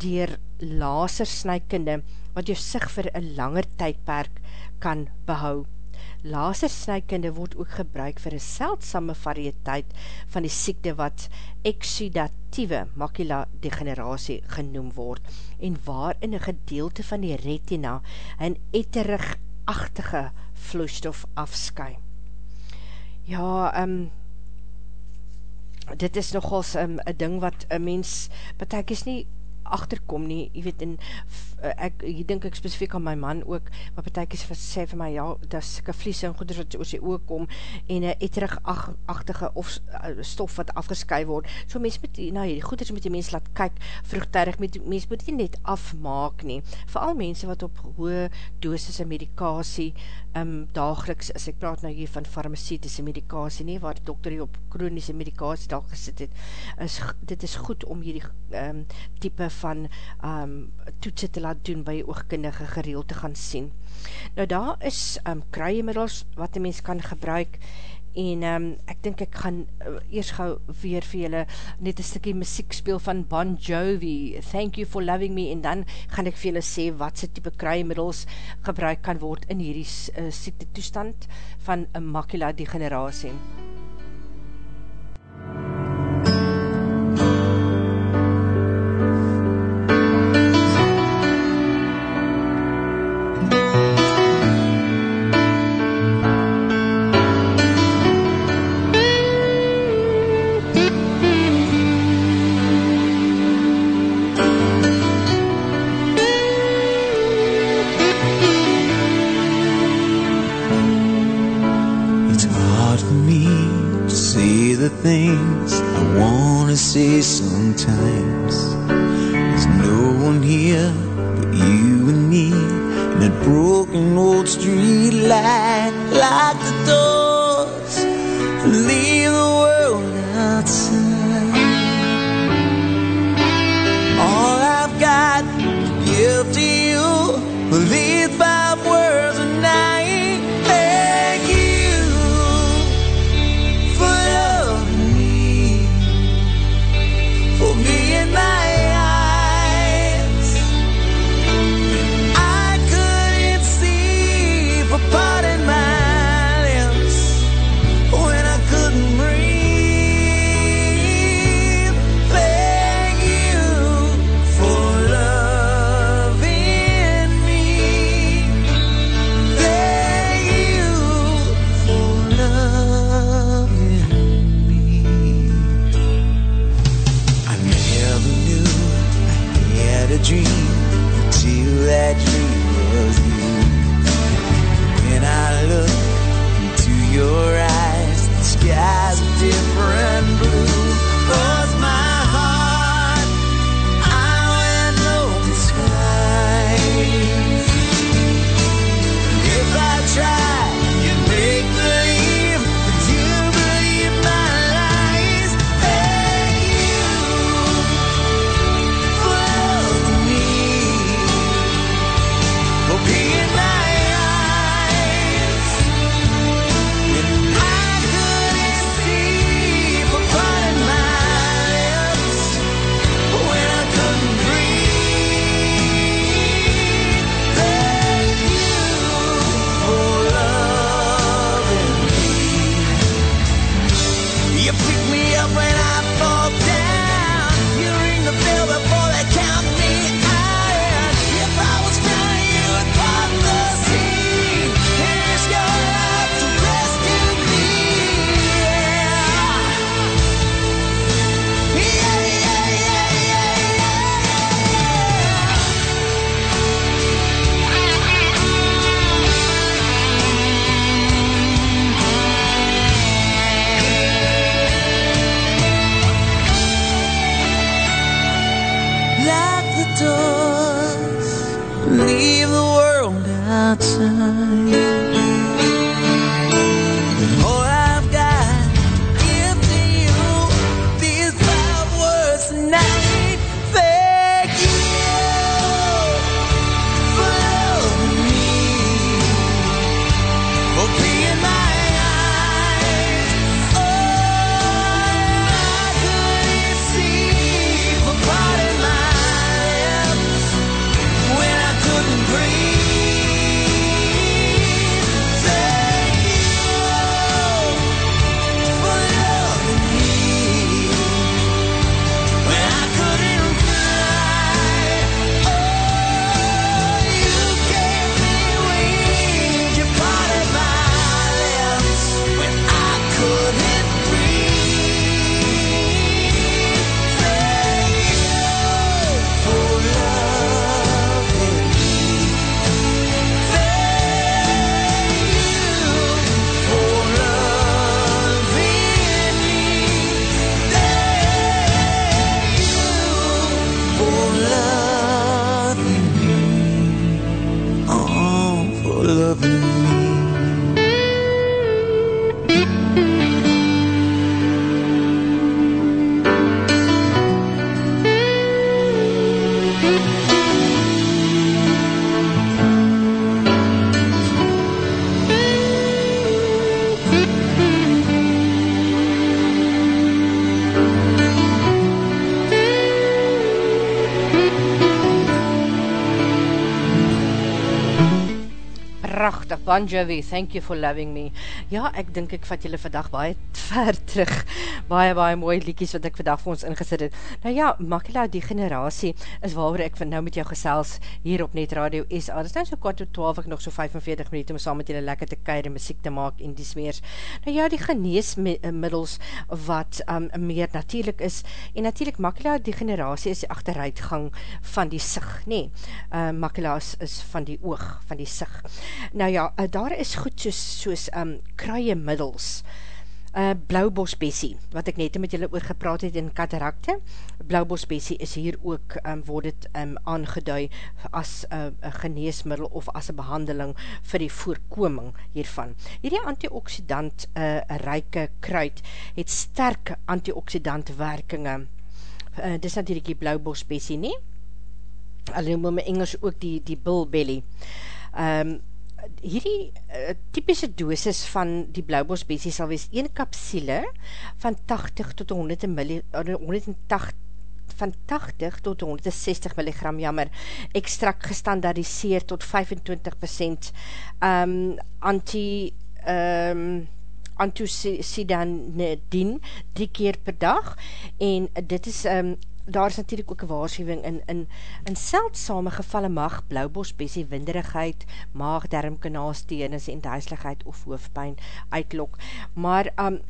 dier lasersnijkinde, wat jou sig vir een langer tydperk kan behou. Lasersnijkinde word ook gebruik vir een seldsame variëteit van die siekte wat exudatieve macula degeneratie genoem word en waarin een gedeelte van die retina een etterigachtige vloeistof afsky. Ja, um, dit is nogals um, een ding wat een mens, betek is nie achterkom nie, jy weet, uh, ek, jy denk ek specifiek aan my man ook, maar betek is sê vir my, ja, dat is sikke vlies en goeders wat oor sy oog kom, en een eterigachtige of uh, stof wat afgesky word, so mens moet, nou die goeders moet die mens laat kyk, vroegtuidig, mens moet die net afmaak nie, vooral mense wat op hoë dosis en medikasie, um, dageliks, as ek praat nou hier van farmaceutische medikasie nie, waar die dokter hier op chronische medikasie daar gesit het, is, dit is goed om hierdie um, type van um, toetse te laat doen by die oogkundige gereeld te gaan sien. Nou daar is um, kruiemiddels wat die mens kan gebruik en um, ek dink ek gaan uh, eers gauw weer vir julle net een stukkie muziek speel van Bon Jovi, Thank You For Loving Me, en dan gaan ek vir julle sê wat sy type kruimiddels gebruik kan word in hierdie uh, siekte toestand van een macula degeneratie. Things I wanna say sometimes. There's no one here but you and me in that broken old street light. Lock the doors, leave the world outside. All I've got to give to you, these Bon Jovi, thank you for loving me. Ja, ek dink ek vat julle vandag baie ver terug. Baie, baie mooi liedjies wat ek vandag vir ons ingesit het. Nou ja, Makela, die generatie is waarover ek van nou met jou gesels hier op Net Radio SA. Dit is nou so kwart tot 12, ek nog so 45 minuut om saam met julle lekker te keir en muziek te maak en die smeers. Nou ja, die geneesmiddels wat um, meer natuurlijk is en natuurlijk Makela, die generatie is die achteruitgang van die sig, nee. Uh, Makela is, is van die oog, van die sig. Nou ja, uh, daar is goed soos, soos um, kruiemiddels, uh, blauwbosbessie, wat ek net met julle oor gepraat het in katarakte, blauwbosbessie is hier ook, um, word het um, aangedui as uh, geneesmiddel of as een behandeling vir die voorkoming hiervan. Hierdie antioxidant uh, reike kruid het sterk antioxidantwerkinge, uh, dis natuurlijk die blauwbosbessie nie, alleen noem my Engels ook die, die bilbelly. Um, hierdie uh, typische dosis van die blauwbosbesie sal wees 1 kapsule van 80 tot 100 milli, 180 van 80 tot 160 milligram jammer, ekstrak gestandardiseer tot 25% um, anti um, antocidanidin drie keer per dag. En dit is um, daar is natuurlijk ook waarschuwing in, in, in seldsame gevalle mag blauwbosbesie winderigheid, maag, darmkanaalsteenis en duisligheid of hoofdpijn uitlok. Maar um,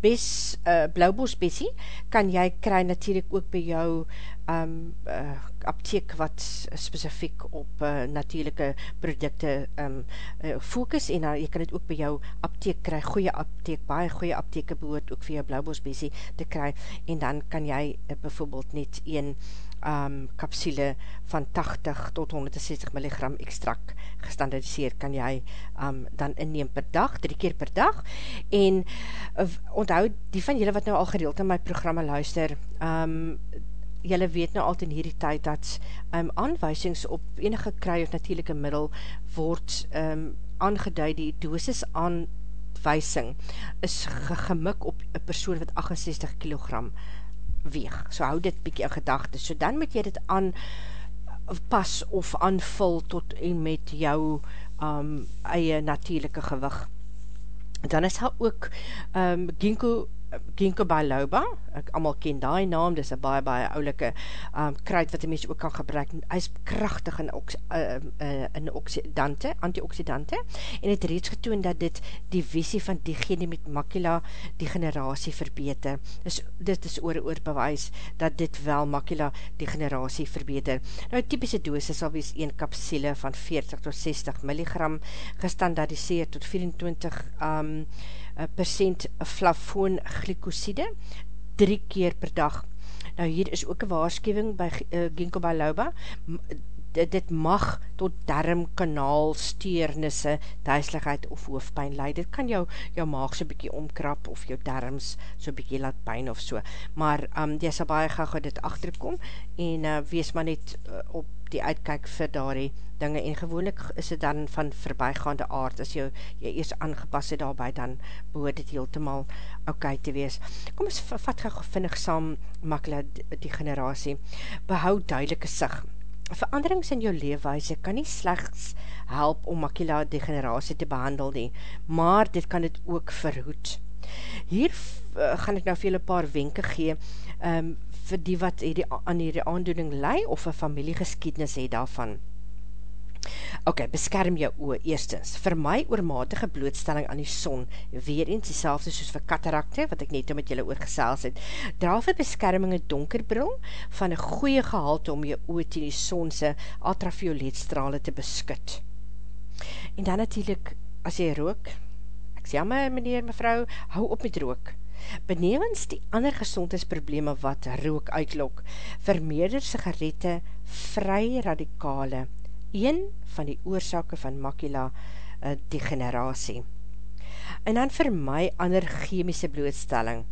bes, uh, blauwbosbesie kan jy kry natuurlijk ook by jou um, uh, apteek wat specifiek op uh, natuurlijke producte um, uh, focus en uh, jy kan het ook by jou apteek kry, goeie apteek, baie goeie apteke behoort ook vir jou blauwbosbesie te kry en dan kan jy uh, bijvoorbeeld net een um, kapsule van 80 tot 160 milligram extrakt gestandardiseer kan jy um, dan inneem per dag, drie keer per dag. En uh, onthou die van julle wat nou al gedeeld in my programma luister um, jylle weet nou altyd in hierdie tyd dat um, aanwijsings op enige kry of natuurlijke middel word um, aangeduid, die dosis aanwijsing is ge gemik op een persoon wat 68 kilogram weeg. So hou dit bykie in gedachte. So dan moet jy dit aan pas of aanvul tot en met jou um, eie natuurlijke gewig. Dan is hy ook um, ginkgo ginkgo biloba, ek allemaal ken die naam, dis een baie, baie oulike um, kruid wat die mens ook kan gebruik, hy is krachtig in, ox, uh, uh, in oxidante, antioxidante, en het reeds getoon dat dit die visie van diegene met macula degeneratie verbeter. Dus dit is oor oor bewys dat dit wel macula degeneratie verbeter. Nou, typische dosis sal wees 1 kapsule van 40 tot 60 milligram, gestandardiseer tot 24 um, persent flavoon glycoside, drie keer per dag. Nou hier is ook een waarschuwing by uh, ginkgo biloba, dit, mag tot darmkanaal steernisse, duisligheid of hoofdpijn leid. Dit kan jou, jou maag so bykie omkrap of jou darms so bykie laat pijn of so. Maar um, jy sal baie graag dit achterkom en uh, wees maar net uh, op die uitkijk vir daardie dinge en gewoonlik is dit dan van verbygaande aard, as jy, jy eers aangepas het daarby, dan behoort dit heeltemaal ok te wees. Kom ons vat vinnig saam makela die generatie. Behoud duidelike sig. Veranderings in jou leefwijze kan nie slechts help om makela degeneratie te behandel nie, maar dit kan dit ook verhoed. Hier uh, gaan ek nou vir julle paar wenke gee, um, vir die wat die, aan die aandoening lei, of een familiegeskiednis het daarvan. Ok, beskerm jou oor eerstens. Vir my oormatige blootstelling aan die son, weer eens die selfde soos vir katarakte, wat ek net met julle oorgesels het, dra vir beskerming een donkerbril van een goeie gehalte om jou oor teen die sonse ultravioletstrale te beskut. En dan natuurlijk, as jy rook, ek sê jammer meneer, mevrou, hou op met rook. Benevens die ander gezondheidsprobleme wat rook uitlok, vermeerder sigarette vry radikale, een van die oorzake van makula uh, degeneratie. En dan my ander chemische blootstelling,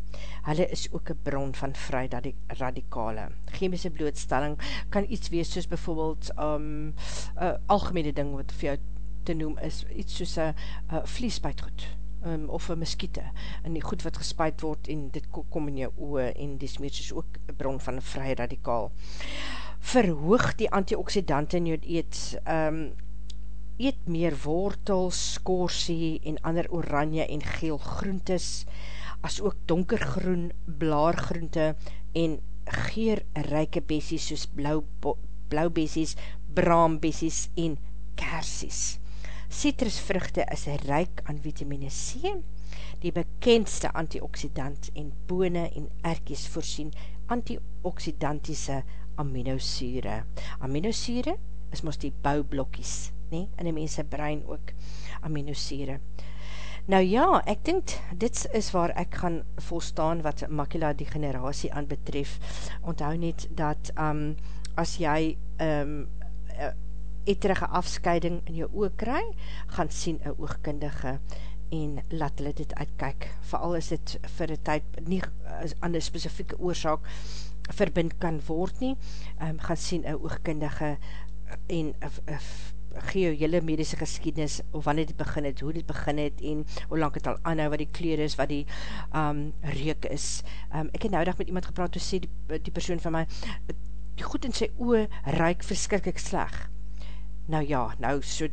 hulle is ook een bron van vry radikale. Chemische blootstelling kan iets wees soos bijvoorbeeld um, uh, algemene ding wat vir jou te noem is, iets soos een uh, vliesbuitgoed, um, of een miskiete, en die goed wat gespuit word, en dit kom in jou oe, en die smeert is ook een bron van vry radikaal. Verhoog die antioxidant in jou eet, um, eet meer wortels, skorsie, en ander oranje en geel groentes, as ook donkergroen, blaargroente, en geerrijke besies, soos blauw, blauw besies, braambesies, en kersies. Citrusvruchte is ryk aan vitamine C, die bekendste antioxidant en bone en erkies voorsien antioxidantiese aminosure. Aminosure is mos die bouwblokkies, nie? in die mense brein ook aminosure. Nou ja, ek dink, dit is waar ek gaan volstaan wat macula degeneratie aan betref. Onthou net dat um, as jy um, eterige afscheiding in jou oog kry, gaan sien een oogkundige en laat hulle dit uitkyk. Vooral is dit vir die tyd nie aan die specifieke oorzaak verbind kan word nie, um, gaan sien een oogkundige en uh, uh, gee jou jylle medische geskiednis, of wanneer dit begin het, hoe dit begin het, en hoe lang het al anhou, wat die kleur is, wat die um, reuk is. Um, ek het nou dag met iemand gepraat, toe sê die, die persoon van my, die goed in sy oor ruik verskrikkelijk sleg nou ja, nou so,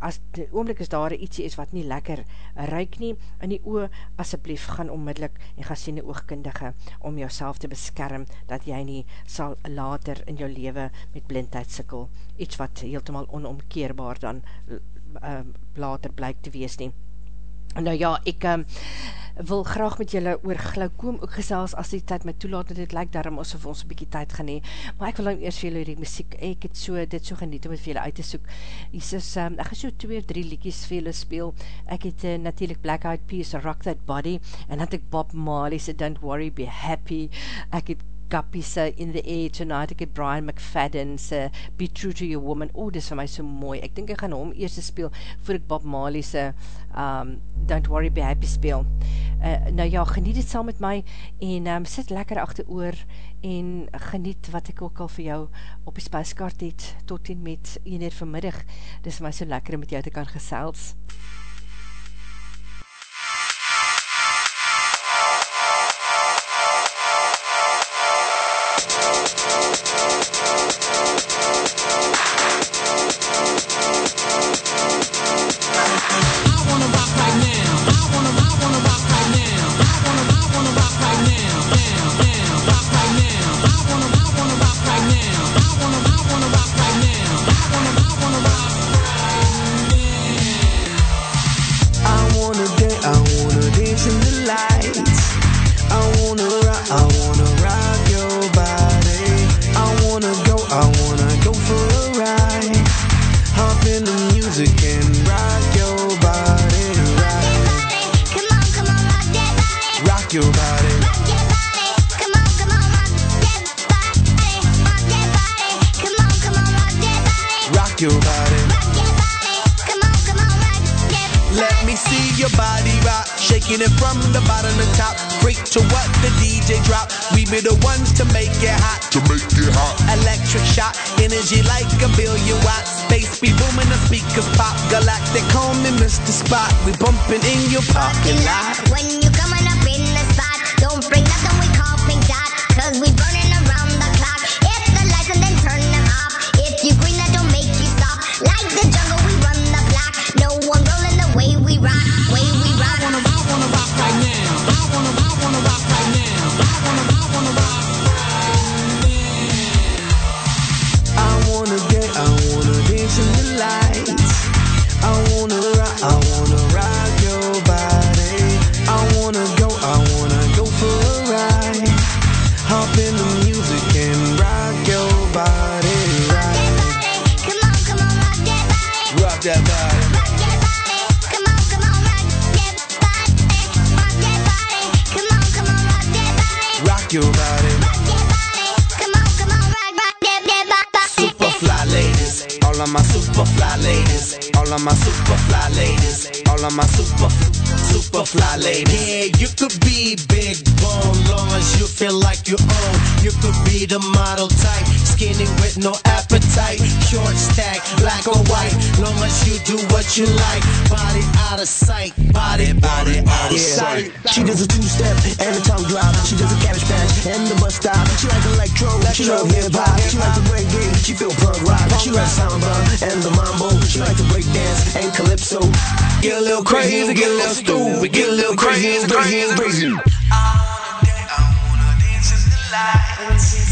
as die oomlik is daar ietsie is wat nie lekker ruik nie, in die oor, asjeblief gaan onmiddellik en gaan sien die oogkundige om jouself te beskerm, dat jy nie sal later in jou leven met blindheid sikkel, iets wat heeltemaal onomkeerbaar dan uh, later blyk te wees nie. Nou ja, ek um, wil graag met julle oor glaukoom ook gesels as die tyd my toelaat, en dit lyk daarom asof ons een bykie tyd gaan hee, maar ek wil lang eerst vir julle die muziek, ek het so, dit so geniet om het vir julle uit te soek. Is, um, ek gaan so twee of drie liedjes vir julle speel, ek het uh, natuurlijk Black Eyed Peas, Rock That Body, en had ek Bob Marley, so Don't Worry, Be Happy, ek het Guppy se In the Air Tonight, ek het Brian McFadden se Be True to Your Woman, o, oh, dis vir my so mooi, ek dink ek gaan hom eerst speel, voor ek Bob Marley se um, Don't Worry Be Happy speel. Uh, nou ja, geniet het saam met my, en um, sit lekker achter oor, en geniet wat ek ook al vir jou op die spijskaart het, tot en met 1 uur vanmiddag, dis vir my so lekker om met jou te kan gesels. MUZIEK pop. Galactic, call me Mr. Spot. We bumping in your parking lot. When you coming up in the spot, don't bring nothing we call pink dot, cause we burning my super, super fly lady. Yeah, you could be big bone, long as you feel like you own. You could be the model type, skinny with no appetite, short stack, black or white, long as you do what you like. Body out of sight, body, body out of sight. She does a two-step and a tongue drop. She does a cabbage patch and the bus stop. She likes electro, she love hip-hop. She like the reggae, she feel punk rock. She like samba and the mambo. She likes to break dance and calypso. Get a little crazy, get a little stupid, get a little crazy, crazy, crazy lights.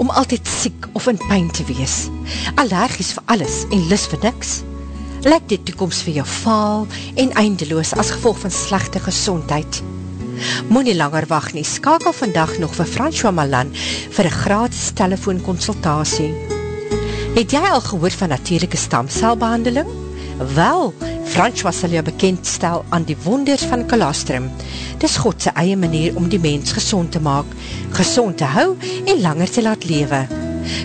Om altyd siek of in pijn te wees? Allergies vir alles en lis vir niks? Lyk die toekomst vir jou faal en eindeloos as gevolg van slechte gezondheid? Moe nie langer wacht nie, skakel vandag nog vir François Malan vir een gratis telefoonconsultatie. Het jy al gehoor van natuurlijke stamcelbehandeling? Wel, François sal jou bekendstel aan die wonders van colostrum. Dis Godse eie manier om die mens gezond te maak, gezond te hou en langer te laat lewe.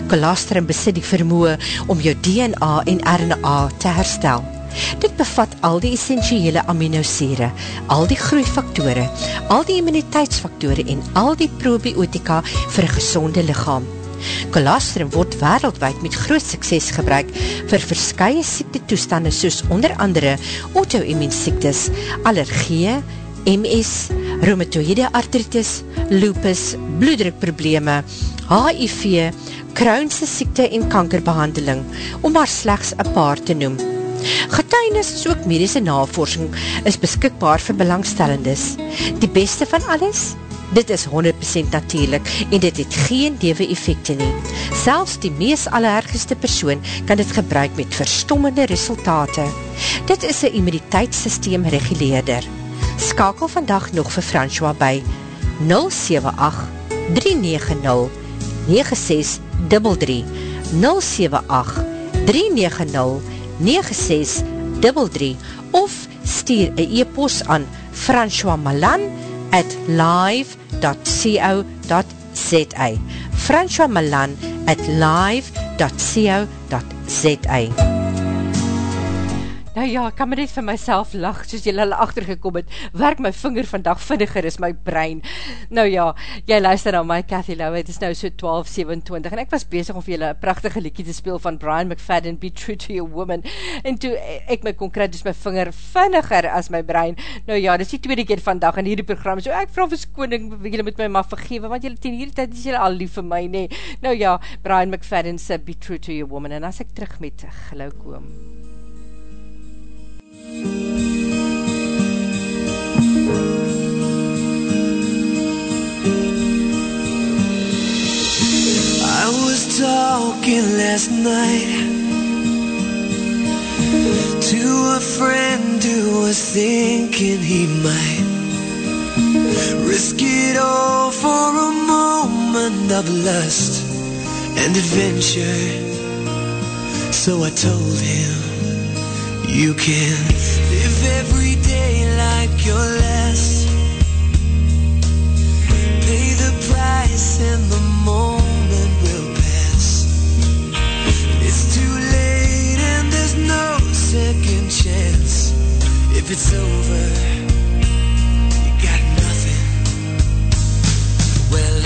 Colostrum besit die vermoe om jou DNA en RNA te herstel. Dit bevat al die essentiële aminosere, al die groeifaktore, al die immuniteitsfaktore en al die probiotika vir een gezonde lichaam. Colostrum word wereldwijd met groot sukses gebruik vir verskye siekte toestande soos onder andere auto-immuunsiektes, allergieë, MS, rheumatoïde artritis, lupus, bloeddrukprobleme, HIV, Crohnse siekte en kankerbehandeling, om maar slechts een paar te noem. Getuinis is ook medische navorsing is beskikbaar vir belangstellendes. Die beste van alles? Dit is 100% natuurlijk en dit het geen dewe effecte nie. Selfs die mees allerergeste persoon kan dit gebruik met verstommende resultate. Dit is een immuniteitssysteem reguleerder. Skakel vandag nog vir François by 078 390 9633 078 390 9633 of stuur een e-post aan François Malan at live.co.za François Malan at live.co.za Nou ja, kan my net vir myself lach, soos jylle al achtergekom het, werk my vinger vandag vinniger is my brein. Nou ja, jy luister na my, Cathy Lowe, het is nou so 12.27, en ek was bezig om vir jylle een prachtige liekie te speel van Brian McFadden, Be True to Your Woman, en toe ek my konkreet, is my vinger vinniger as my brein. Nou ja, dit is die tweede keer vandag in hierdie program, so ek vraag verskoning, jylle moet my maar vergewe, want jylle ten hierdie tijd is jylle al lief vir my, nee. Nou ja, Brian McFadden sê, Be True to Your Woman, en as ek terug met Glaukoom. I was talking last night to a friend who was thinking he might risk it all for a moment of lust and adventure. So I told him, You can live every day like your last. Pay the price and the moment will pass. It's too late and there's no second chance. If it's over, you got nothing. Well,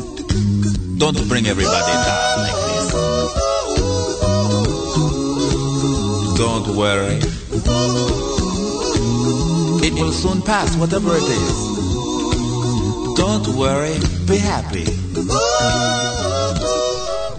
Don't bring everybody down like this. Don't worry. It will soon pass, whatever it is. Don't worry, be happy.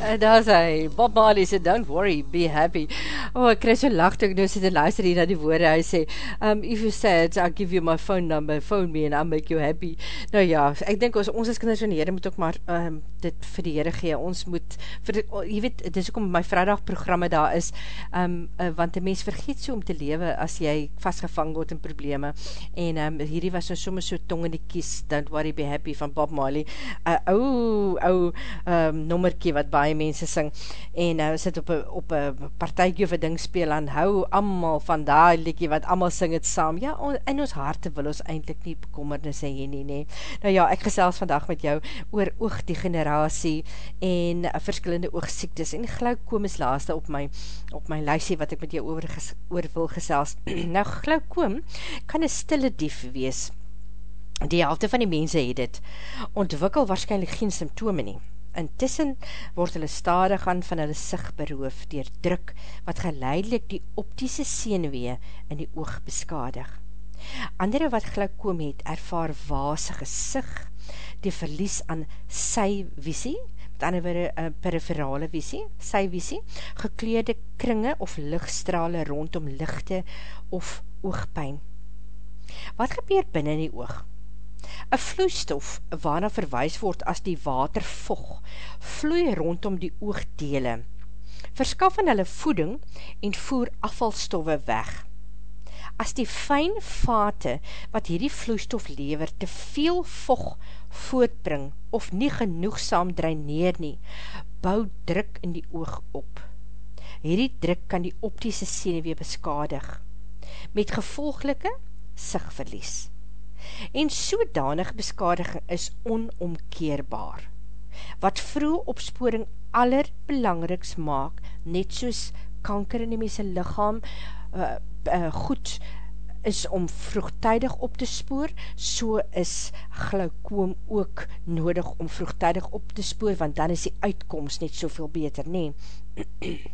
En daar is Bob Marley said, don't worry, be happy. Oh, ek krijg so lach toe ek nou sit en luister hier na die woorde, hy sê, um, if you sad, I'll give you my phone number, phone me and I'll make you happy. Nou ja, ek denk ons, ons as kinders van die heren moet ook maar um, dit vir die heren gee, ons moet, vir oh, jy weet, dit is ook om my vrijdag programme daar is, um, uh, want die mens vergeet so om te lewe as jy vastgevang word in probleme, en um, hierdie was nou soms so tong in die kies, don't worry, be happy, van Bob Marley, uh, ou, ou um, nommerkie wat baie mense sing, en uh, sit op een partijkie of ding speel, en hou amal van daai liekie, wat amal sing het saam, ja, on, in ons harte wil ons eindelijk nie bekommernis hê nie, nie. Nou ja, ek gesels vandag met jou oor oogdegeneratie en uh, verskillende oogsiektes, en glaukoom is laaste op my, op my lysie wat ek met jou oor, ges, oor wil gesels. nou, glaukoom kan een stille dief wees, die helfte van die mense het het, ontwikkel waarschijnlijk geen symptome nie. Intussen word hulle stadig aan van hulle sig beroof dier druk wat geleidelik die optiese seenwee in die oog beskadig. Andere wat glaukoom het, ervaar wasige sig, die verlies aan sy visie, met ander woorde uh, periferale visie, sy visie, gekleede kringe of lichtstrale rondom lichte of oogpijn. Wat gebeur binnen die oog? Een vloeistof waarna verwijs word as die watervog, vloei rondom die oogdele, verskaf in hulle voeding en voer afvalstoffe weg. As die fijn vate wat hierdie vloeistof lever te veel vog voortbring of nie genoegsaam draineer nie, bou druk in die oog op. Hierdie druk kan die optiese senewee beskadig, met gevolglike sigverlies. En sodanig beskadiging is onomkeerbaar, wat vroeg opsporing allerbelangriks maak, net soos kanker in die mense lichaam uh, uh, goed is om vroegtijdig op te spoor, so is glaukoom ook nodig om vroegtijdig op te spoor, want dan is die uitkomst net soveel beter, nee.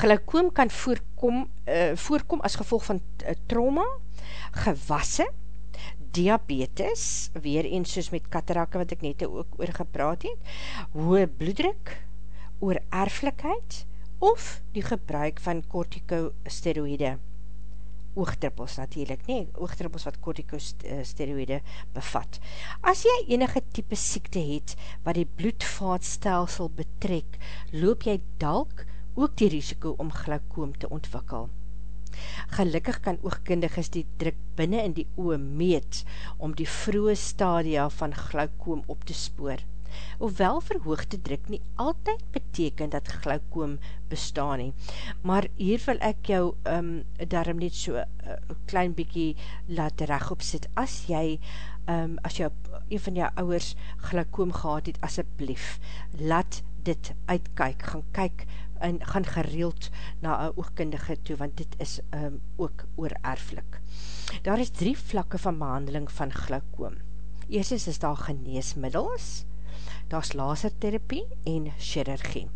glaukoom kan voorkom, uh, voorkom as gevolg van uh, trauma, gewasse, diabetes, weer eens soos met katarakke wat ek net ook oor gepraat het, hoë bloeddruk, oor erflikheid, of die gebruik van corticosteroïde oogdruppels natuurlijk, nee, oogdruppels wat corticosteroïde bevat. As jy enige type siekte het wat die bloedvaatstelsel betrek, loop jy dalk ook die risiko om glaukoom te ontwikkel. Gelukkig kan oogkundiges die druk binnen in die oe meet om die vroege stadia van glaukoom op te spoor. Hoewel verhoogde druk nie altyd beteken dat glaukoom bestaan nie. Maar hier wil ek jou um, daarom net so uh, klein bykie laat recht sit. As jy, um, as jou, een van jou ouwers glaukoom gehad het, asseblief, laat dit uitkyk, gaan kyk en gaan gereeld na een oogkundige toe, want dit is um, ook oorerflik. Daar is drie vlakke van behandeling van glaukoom. Eerst is, is daar geneesmiddels, daar is lasertherapie en chirurgie.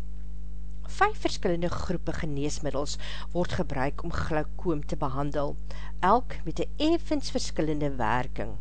Vijf verskillende groepe geneesmiddels word gebruik om glaukoom te behandel, elk met een evens verskillende werking.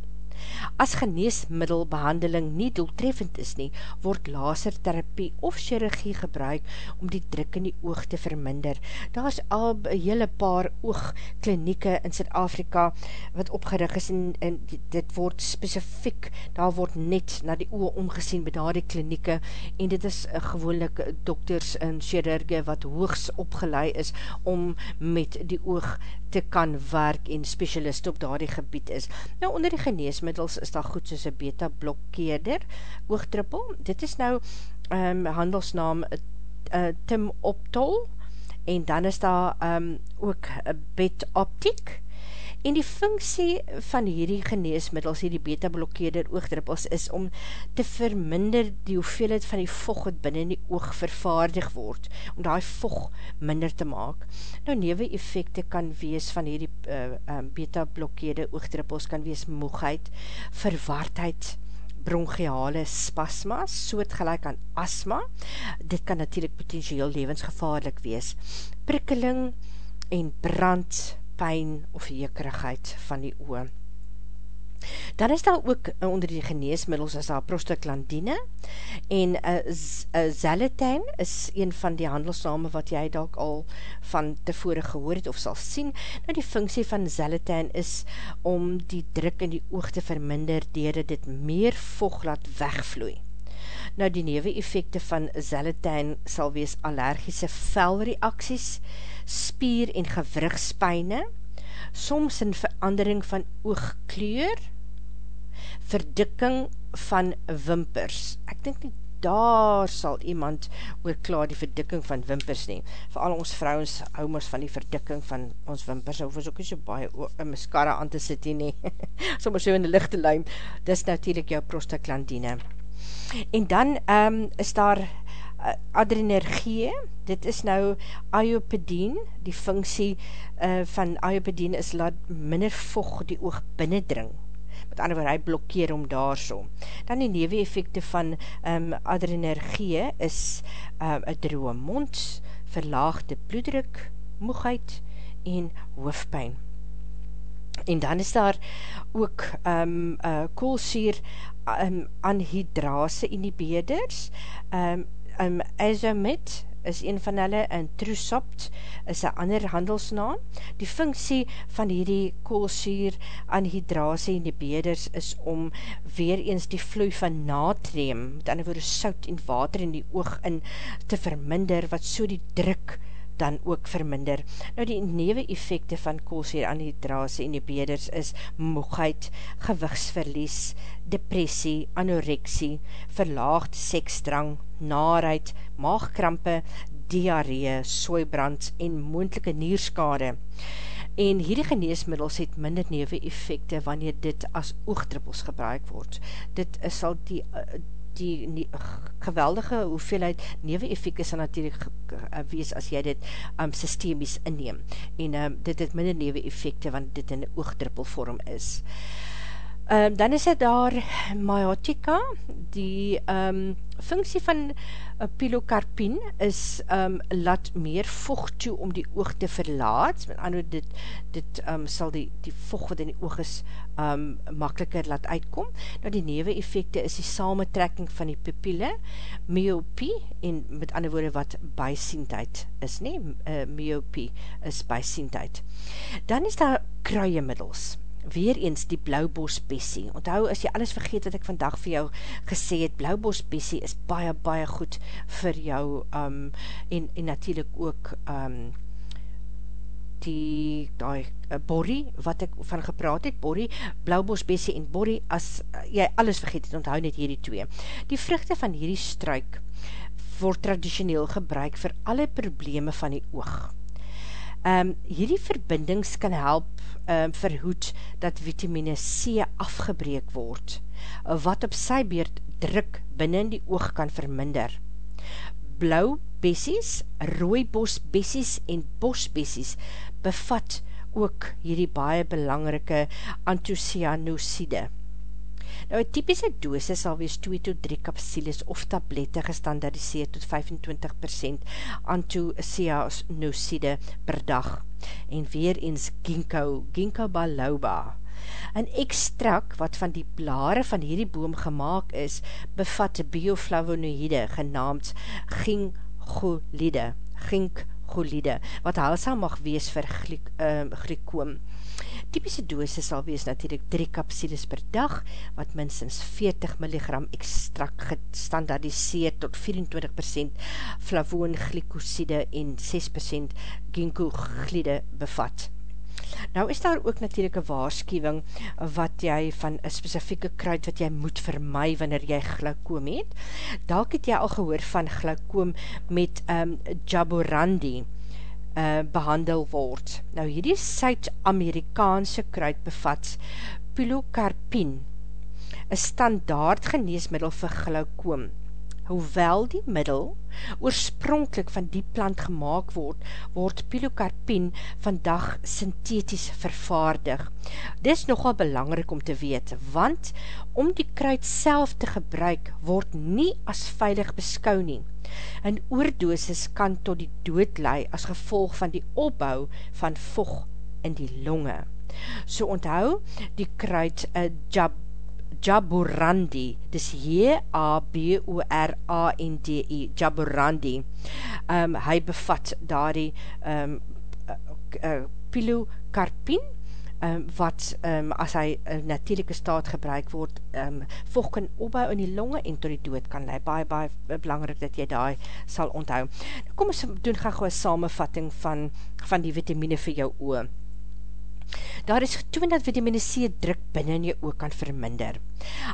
As geneesmiddelbehandeling nie doeltreffend is nie, word lasertherapie of chirurgie gebruik om die druk in die oog te verminder. Daar is al hele paar oogklinieke in Zuid-Afrika wat opgerig is en, en dit word specifiek, daar word net na die oog omgesien by daar die klinieke en dit is uh, gewoonlik dokters en chirurge wat hoogs opgeleid is om met die oog te kan werk en specialist op daar die gebied is. Nou onder die geneesmiddels is daar goed soos een beta blokkeerder, oogdruppel, dit is nou um, handelsnaam uh, Tim Optol. En dan is daar um, ook Bet Optiek En die funksie van hierdie geneesmiddels, hierdie beta-blokkeerder oogdruppels, is om te verminder die hoeveelheid van die vocht wat binnen die oog vervaardig word, om die vocht minder te maak. Nou, newe effecte kan wees van hierdie uh, um, beta-blokkeerder oogdruppels, kan wees moegheid, verwaardheid, bronchiale spasma, soort gelijk aan asma, dit kan natuurlijk potentieel levensgevaarlik wees, prikkeling en brand, pijn of jekerigheid van die oor. Dan is daar ook uh, onder die geneesmiddels as daar prostaglandine en uh, uh, zeletijn is een van die handelsname wat jy dalk al van tevore gehoor het of sal sien. Nou die funksie van zeletijn is om die druk in die oog te verminder dier dit meer vocht laat wegvloei. Nou die newe effecte van zeletijn sal wees allergische velreaksies, spier en gewrigspijne, soms in verandering van oogkleur, verdikking van wimpers. Ek dink nie daar sal iemand oorklaar die verdikking van wimpers nie. Vooral ons vrouwens hou ons van die verdikking van ons wimpers, hoef ons ook nie so baie een mascara aan te sit nie, soms so in die lichte luim. Dis natuurlijk jou prostaglandine. En dan um, is daar adrenergie, dit is nou iopedien, die funksie uh, van iopedien is laat minder vocht die oog binnendring, met ander woord, hy blokkeer om daar so. Dan die newe effecte van um, adrenergie is um, een droe mond, verlaagde bloeddruk, moegheid en hoofdpijn. En dan is daar ook um, uh, koolsier um, anhydrase inhibeders, um, um, Azomit is een van hulle, en Trusopt is een ander handelsnaam. Die funksie van hierdie koolsuur anhydrase en die beders is om weer eens die vloei van natrium, met ander woorde sout en water in die oog in te verminder, wat so die druk dan ook verminder. Nou die newe effecte van koolsuuranhydrase en die beders is moegheid, gewigsverlies, depressie, anoreksie, verlaagd seksdrang, naarheid, maagkrampe, diarree, soeibrands en moendelike nierskade. En hierdie geneesmiddels het minder newe effecte wanneer dit as oogdruppels gebruik word. Dit is al die die nie, geweldige hoeveelheid newe effecte sal natuurlijk wees as jy dit um, systemies inneem. En um, dit het minder newe effecte want dit in oogdruppel vorm is. Um, dan is het daar myotica, die um, funksie van uh, pilocarpien is um, laat meer vocht toe om die oog te verlaat, met ander dit, dit um, sal die, die vocht wat in die oog is um, makkeliker laat uitkom. Nou die newe effecte is die samentrekking van die pupille, myopie, en met ander woorde wat bysiendheid is, nie? Uh, myopie is bysiendheid. Dan is daar kruiemiddels, weer eens die blauwbos bessie. Onthou, as jy alles vergeet wat ek vandag vir jou gesê het, blauwbos bessie is baie, baie goed vir jou, um, en, en natuurlijk ook um, die, die uh, borrie, wat ek van gepraat het, borrie, blauwbos bessie en borrie, as uh, jy alles vergeet het, onthou net hierdie twee. Die vruchte van hierdie struik word traditioneel gebruik vir alle probleme van die oog um, hierdie verbindings kan help um, verhoed dat vitamine C afgebreek word, wat op sy beurt druk binnen die oog kan verminder. Blauw bessies, rooibos bessies en bosbessies bevat ook hierdie baie belangrike antocianoside. Nou, een typische dosis sal wees 2 tot 3 kapsules of tablette gestandardiseer tot 25% antocianoside per dag. En weer eens ginkgo, ginkgo biloba. Een ekstrak wat van die blare van hierdie boom gemaakt is, bevat bioflavonoïde genaamd ginkgolide, ginkgolide, wat halsam mag wees vir glik, uh, glikoom. Typische dosis sal wees natuurlijk 3 kapsules per dag, wat minstens 40 mg extract gestandardiseerd tot 24% flavoon glycoside en 6% ginkgo glide bevat. Nou is daar ook natuurlijk een waarschuwing wat jy van een specifieke kruid wat jy moet vermaai wanneer jy glaukoom het. Dalk het jy al gehoor van glaukoom met um, jaborandi uh, behandel word. Nou hierdie Suid-Amerikaanse kruid bevat pilocarpien, een standaard geneesmiddel vir glaukoom. Hoewel die middel oorspronkelijk van die plant gemaakt word, word pilocarpien vandag synthetisch vervaardig. Dit is nogal belangrijk om te weet, want om die kruid self te gebruik, word nie as veilig beskou nie. Een oordosis kan tot die dood lei as gevolg van die opbouw van vocht in die longe. So onthou, die kruid uh, jab, Jaburandi, dis J-A-B-O-R-A-N-D-I, Jaburandi, um, hy bevat daar die um, uh, uh, pilocarpien, um, wat um, as hy in natuurlijke staat gebruik word, um, vocht kan opbouw in die longe en tot die dood kan leid. Baie, baie belangrijk dat jy daar sal onthou. Kom ons doen gaan gewoon samenvatting van, van die vitamine vir jou oor. Daar is getoon dat vitamine C druk binnen in jou oog kan verminder.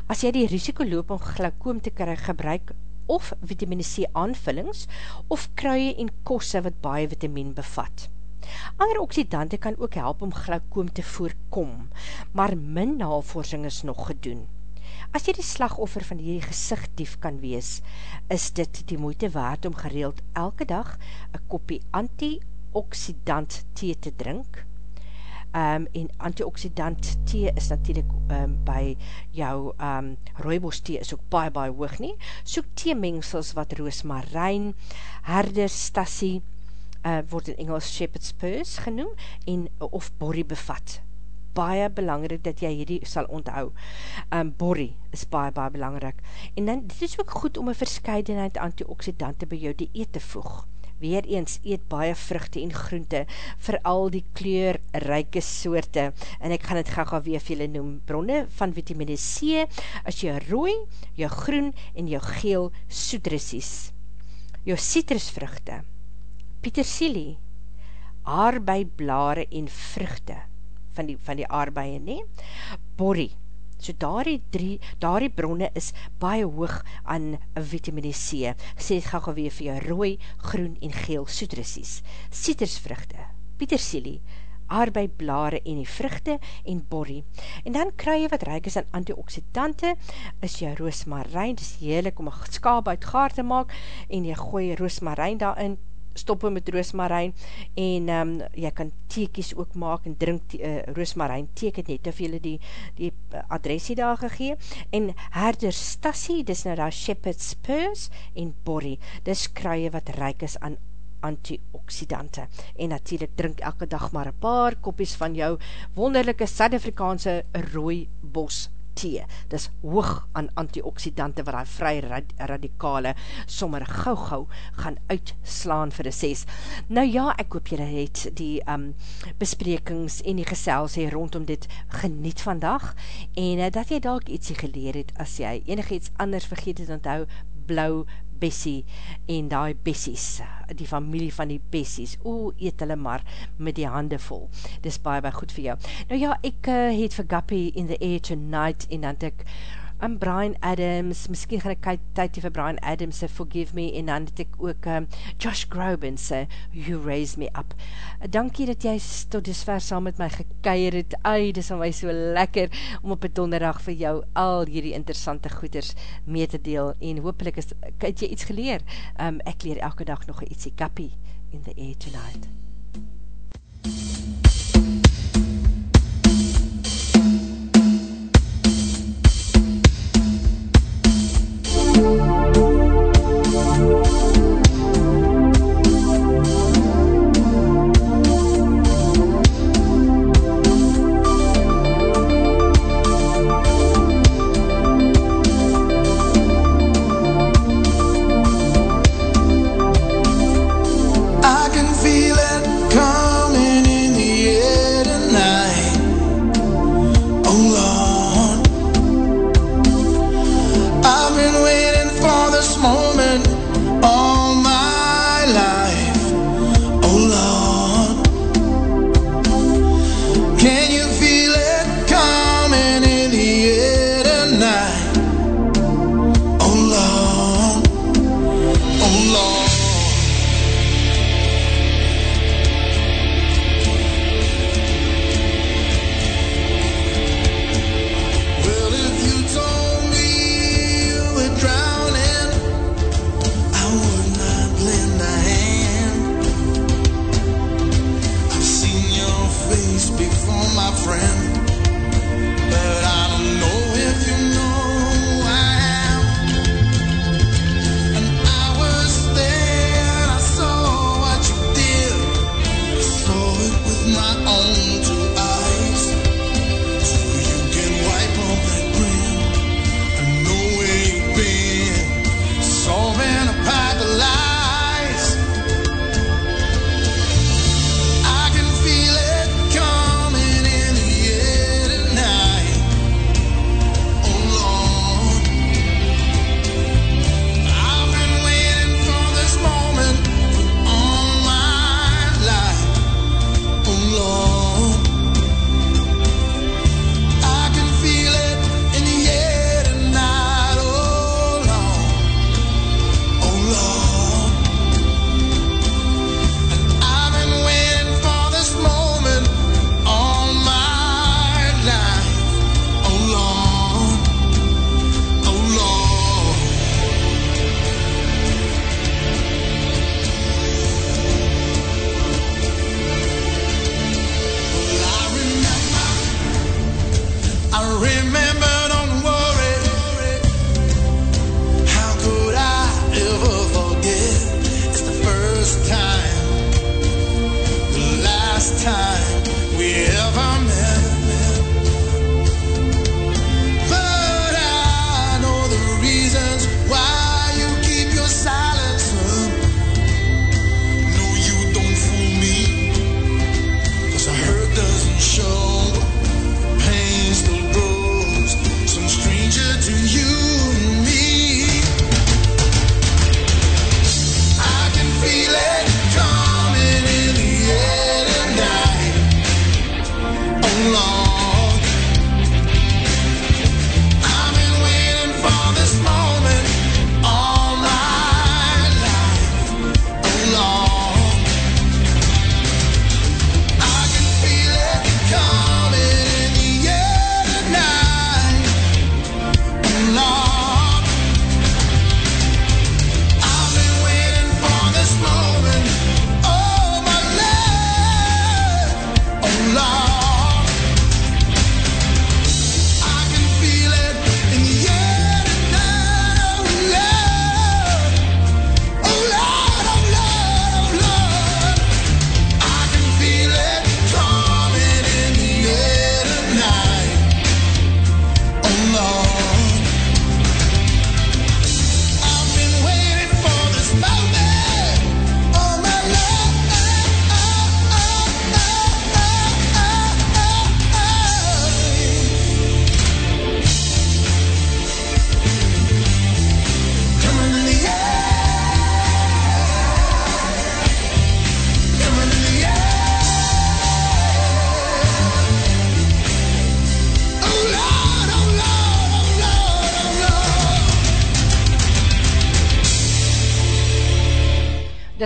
As jy die risiko loop om glaukoom te kry gebruik of vitamine C aanvullings of kruie en kosse wat baie vitamine bevat. Ander oxidante kan ook help om glaukoom te voorkom, maar min navorsing is nog gedoen. As jy die slagoffer van hierdie gezichtdief kan wees, is dit die moeite waard om gereeld elke dag een kopie antioxidant thee te drink. Um, en antioxidant thee is natuurlijk um, by jou um, rooibos thee is ook baie baie hoog nie. Soek theemengsels wat roosmarijn, herder, stassie, uh, word in Engels shepherd's purse genoem, en, of borrie bevat. Baie belangrik dat jy hierdie sal onthou. Um, borrie is baie, baie belangrik. En dan, dit is ook goed om een verscheidenheid antioxidante by jou die eet te voeg. Weer eens, eet baie vruchte en groente, vooral die kleurrijke soorte, en ek gaan het graag al weer vir julle noem, bronne van vitamine C, as jou rooi, jou groen en jou geel soedrissies. Jou citrusvruchte, Pietersielie, aardbeiblare en vruchte van die, van die aardbeie, nie? Borrie, so daardie drie, daardie bronne is baie hoog aan vitamine C, sê het gauw weer vir jou rooi, groen en geel soetrisies, citrusvruchte, pietersielie, aardbeiblare en die vruchte en borrie. En dan kry jy wat ryk is aan antioxidante, is jou roosmarijn, dis heerlik om een skaap uit gaar te maak, en jy gooi roosmarijn daarin, stoppen met roosmarijn, en um, jy kan teekies ook maak, en drink uh, roosmarijn. Teek, het net of jylle die, die adresie daar gegee, en herder stassie, dis nou daar shepherd's purse, en borrie, dis jy wat ryk is aan antioxidante. En natuurlijk drink elke dag maar een paar koppies van jou wonderlijke Suid-Afrikaanse rooi bos thee. Dis hoog aan antioxidante wat die vry rad radikale sommer gauw gauw gaan uitslaan vir die ses. Nou ja, ek hoop julle het die um, besprekings en die gesels hier rondom dit geniet vandag en uh, dat jy dalk ietsie geleer het as jy enig iets anders vergeet het onthou blauw Bessie en die Bessies, die familie van die Bessies, o, eet hulle maar met die hande vol, dis baie baie goed vir jou. Nou ja, ek uh, het vir Guppy in the Air Tonight en dan het ek um, Brian Adams, miskien gaan ek tyd vir Brian Adams se Forgive Me, en dan het ek ook um, Josh Groban se You Raise Me Up. Dankie dat jy tot dusver saam met my gekeier het, ai, dis aan my so lekker om op een donderdag vir jou al hierdie interessante goeders mee te deel, en hoopelik is, het jy iets geleer, um, ek leer elke dag nog ietsie, Kappie in the air tonight. I can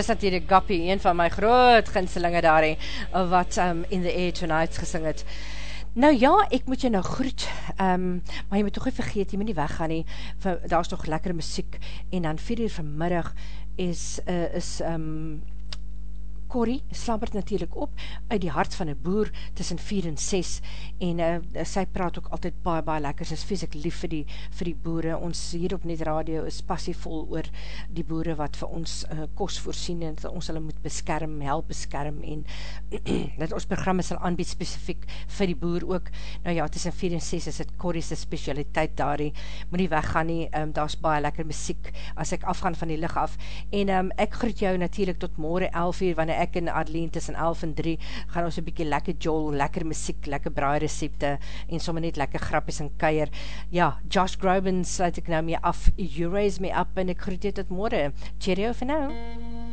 Dis natuurlijk Gappie, een van my groot ginselinge daarie, wat um, In the Air Tonight gesing het. Nou ja, ek moet jou nou groet, um, maar jy moet toch nie vergeet, jy moet nie weggaan nie, daar is toch lekkere muziek, en dan 4 uur vanmiddag is, uh, is um, Corrie slampert natuurlijk op uit die hart van een boer tussen 4 en 6 en uh, sy praat ook altyd baie baie lekker, sy is fysiek lief vir die, vir die boere, ons hier op Net Radio is passievol oor die boere wat vir ons uh, kos voorsien en dat ons hulle moet beskerm, help beskerm en dat ons programme sal aanbied specifiek vir die boer ook, nou ja, tussen 4 en 6 is het Corrie's specialiteit daarie, moet nie weggaan nie, um, daar is baie lekker muziek. As ek afgaan van die licht af. En um, ek groet jou natuurlijk tot morgen 11 uur, wanneer en Adeline tussen 11 en 3 gaan ons een bykie lekker jol, lekker muziek, lekker braai recepte en somme net lekker grappies en keier. Ja, Josh Groban sluit ek nou mee af, you raise me up en ek groet jou tot morgen. Cheerio vir nou.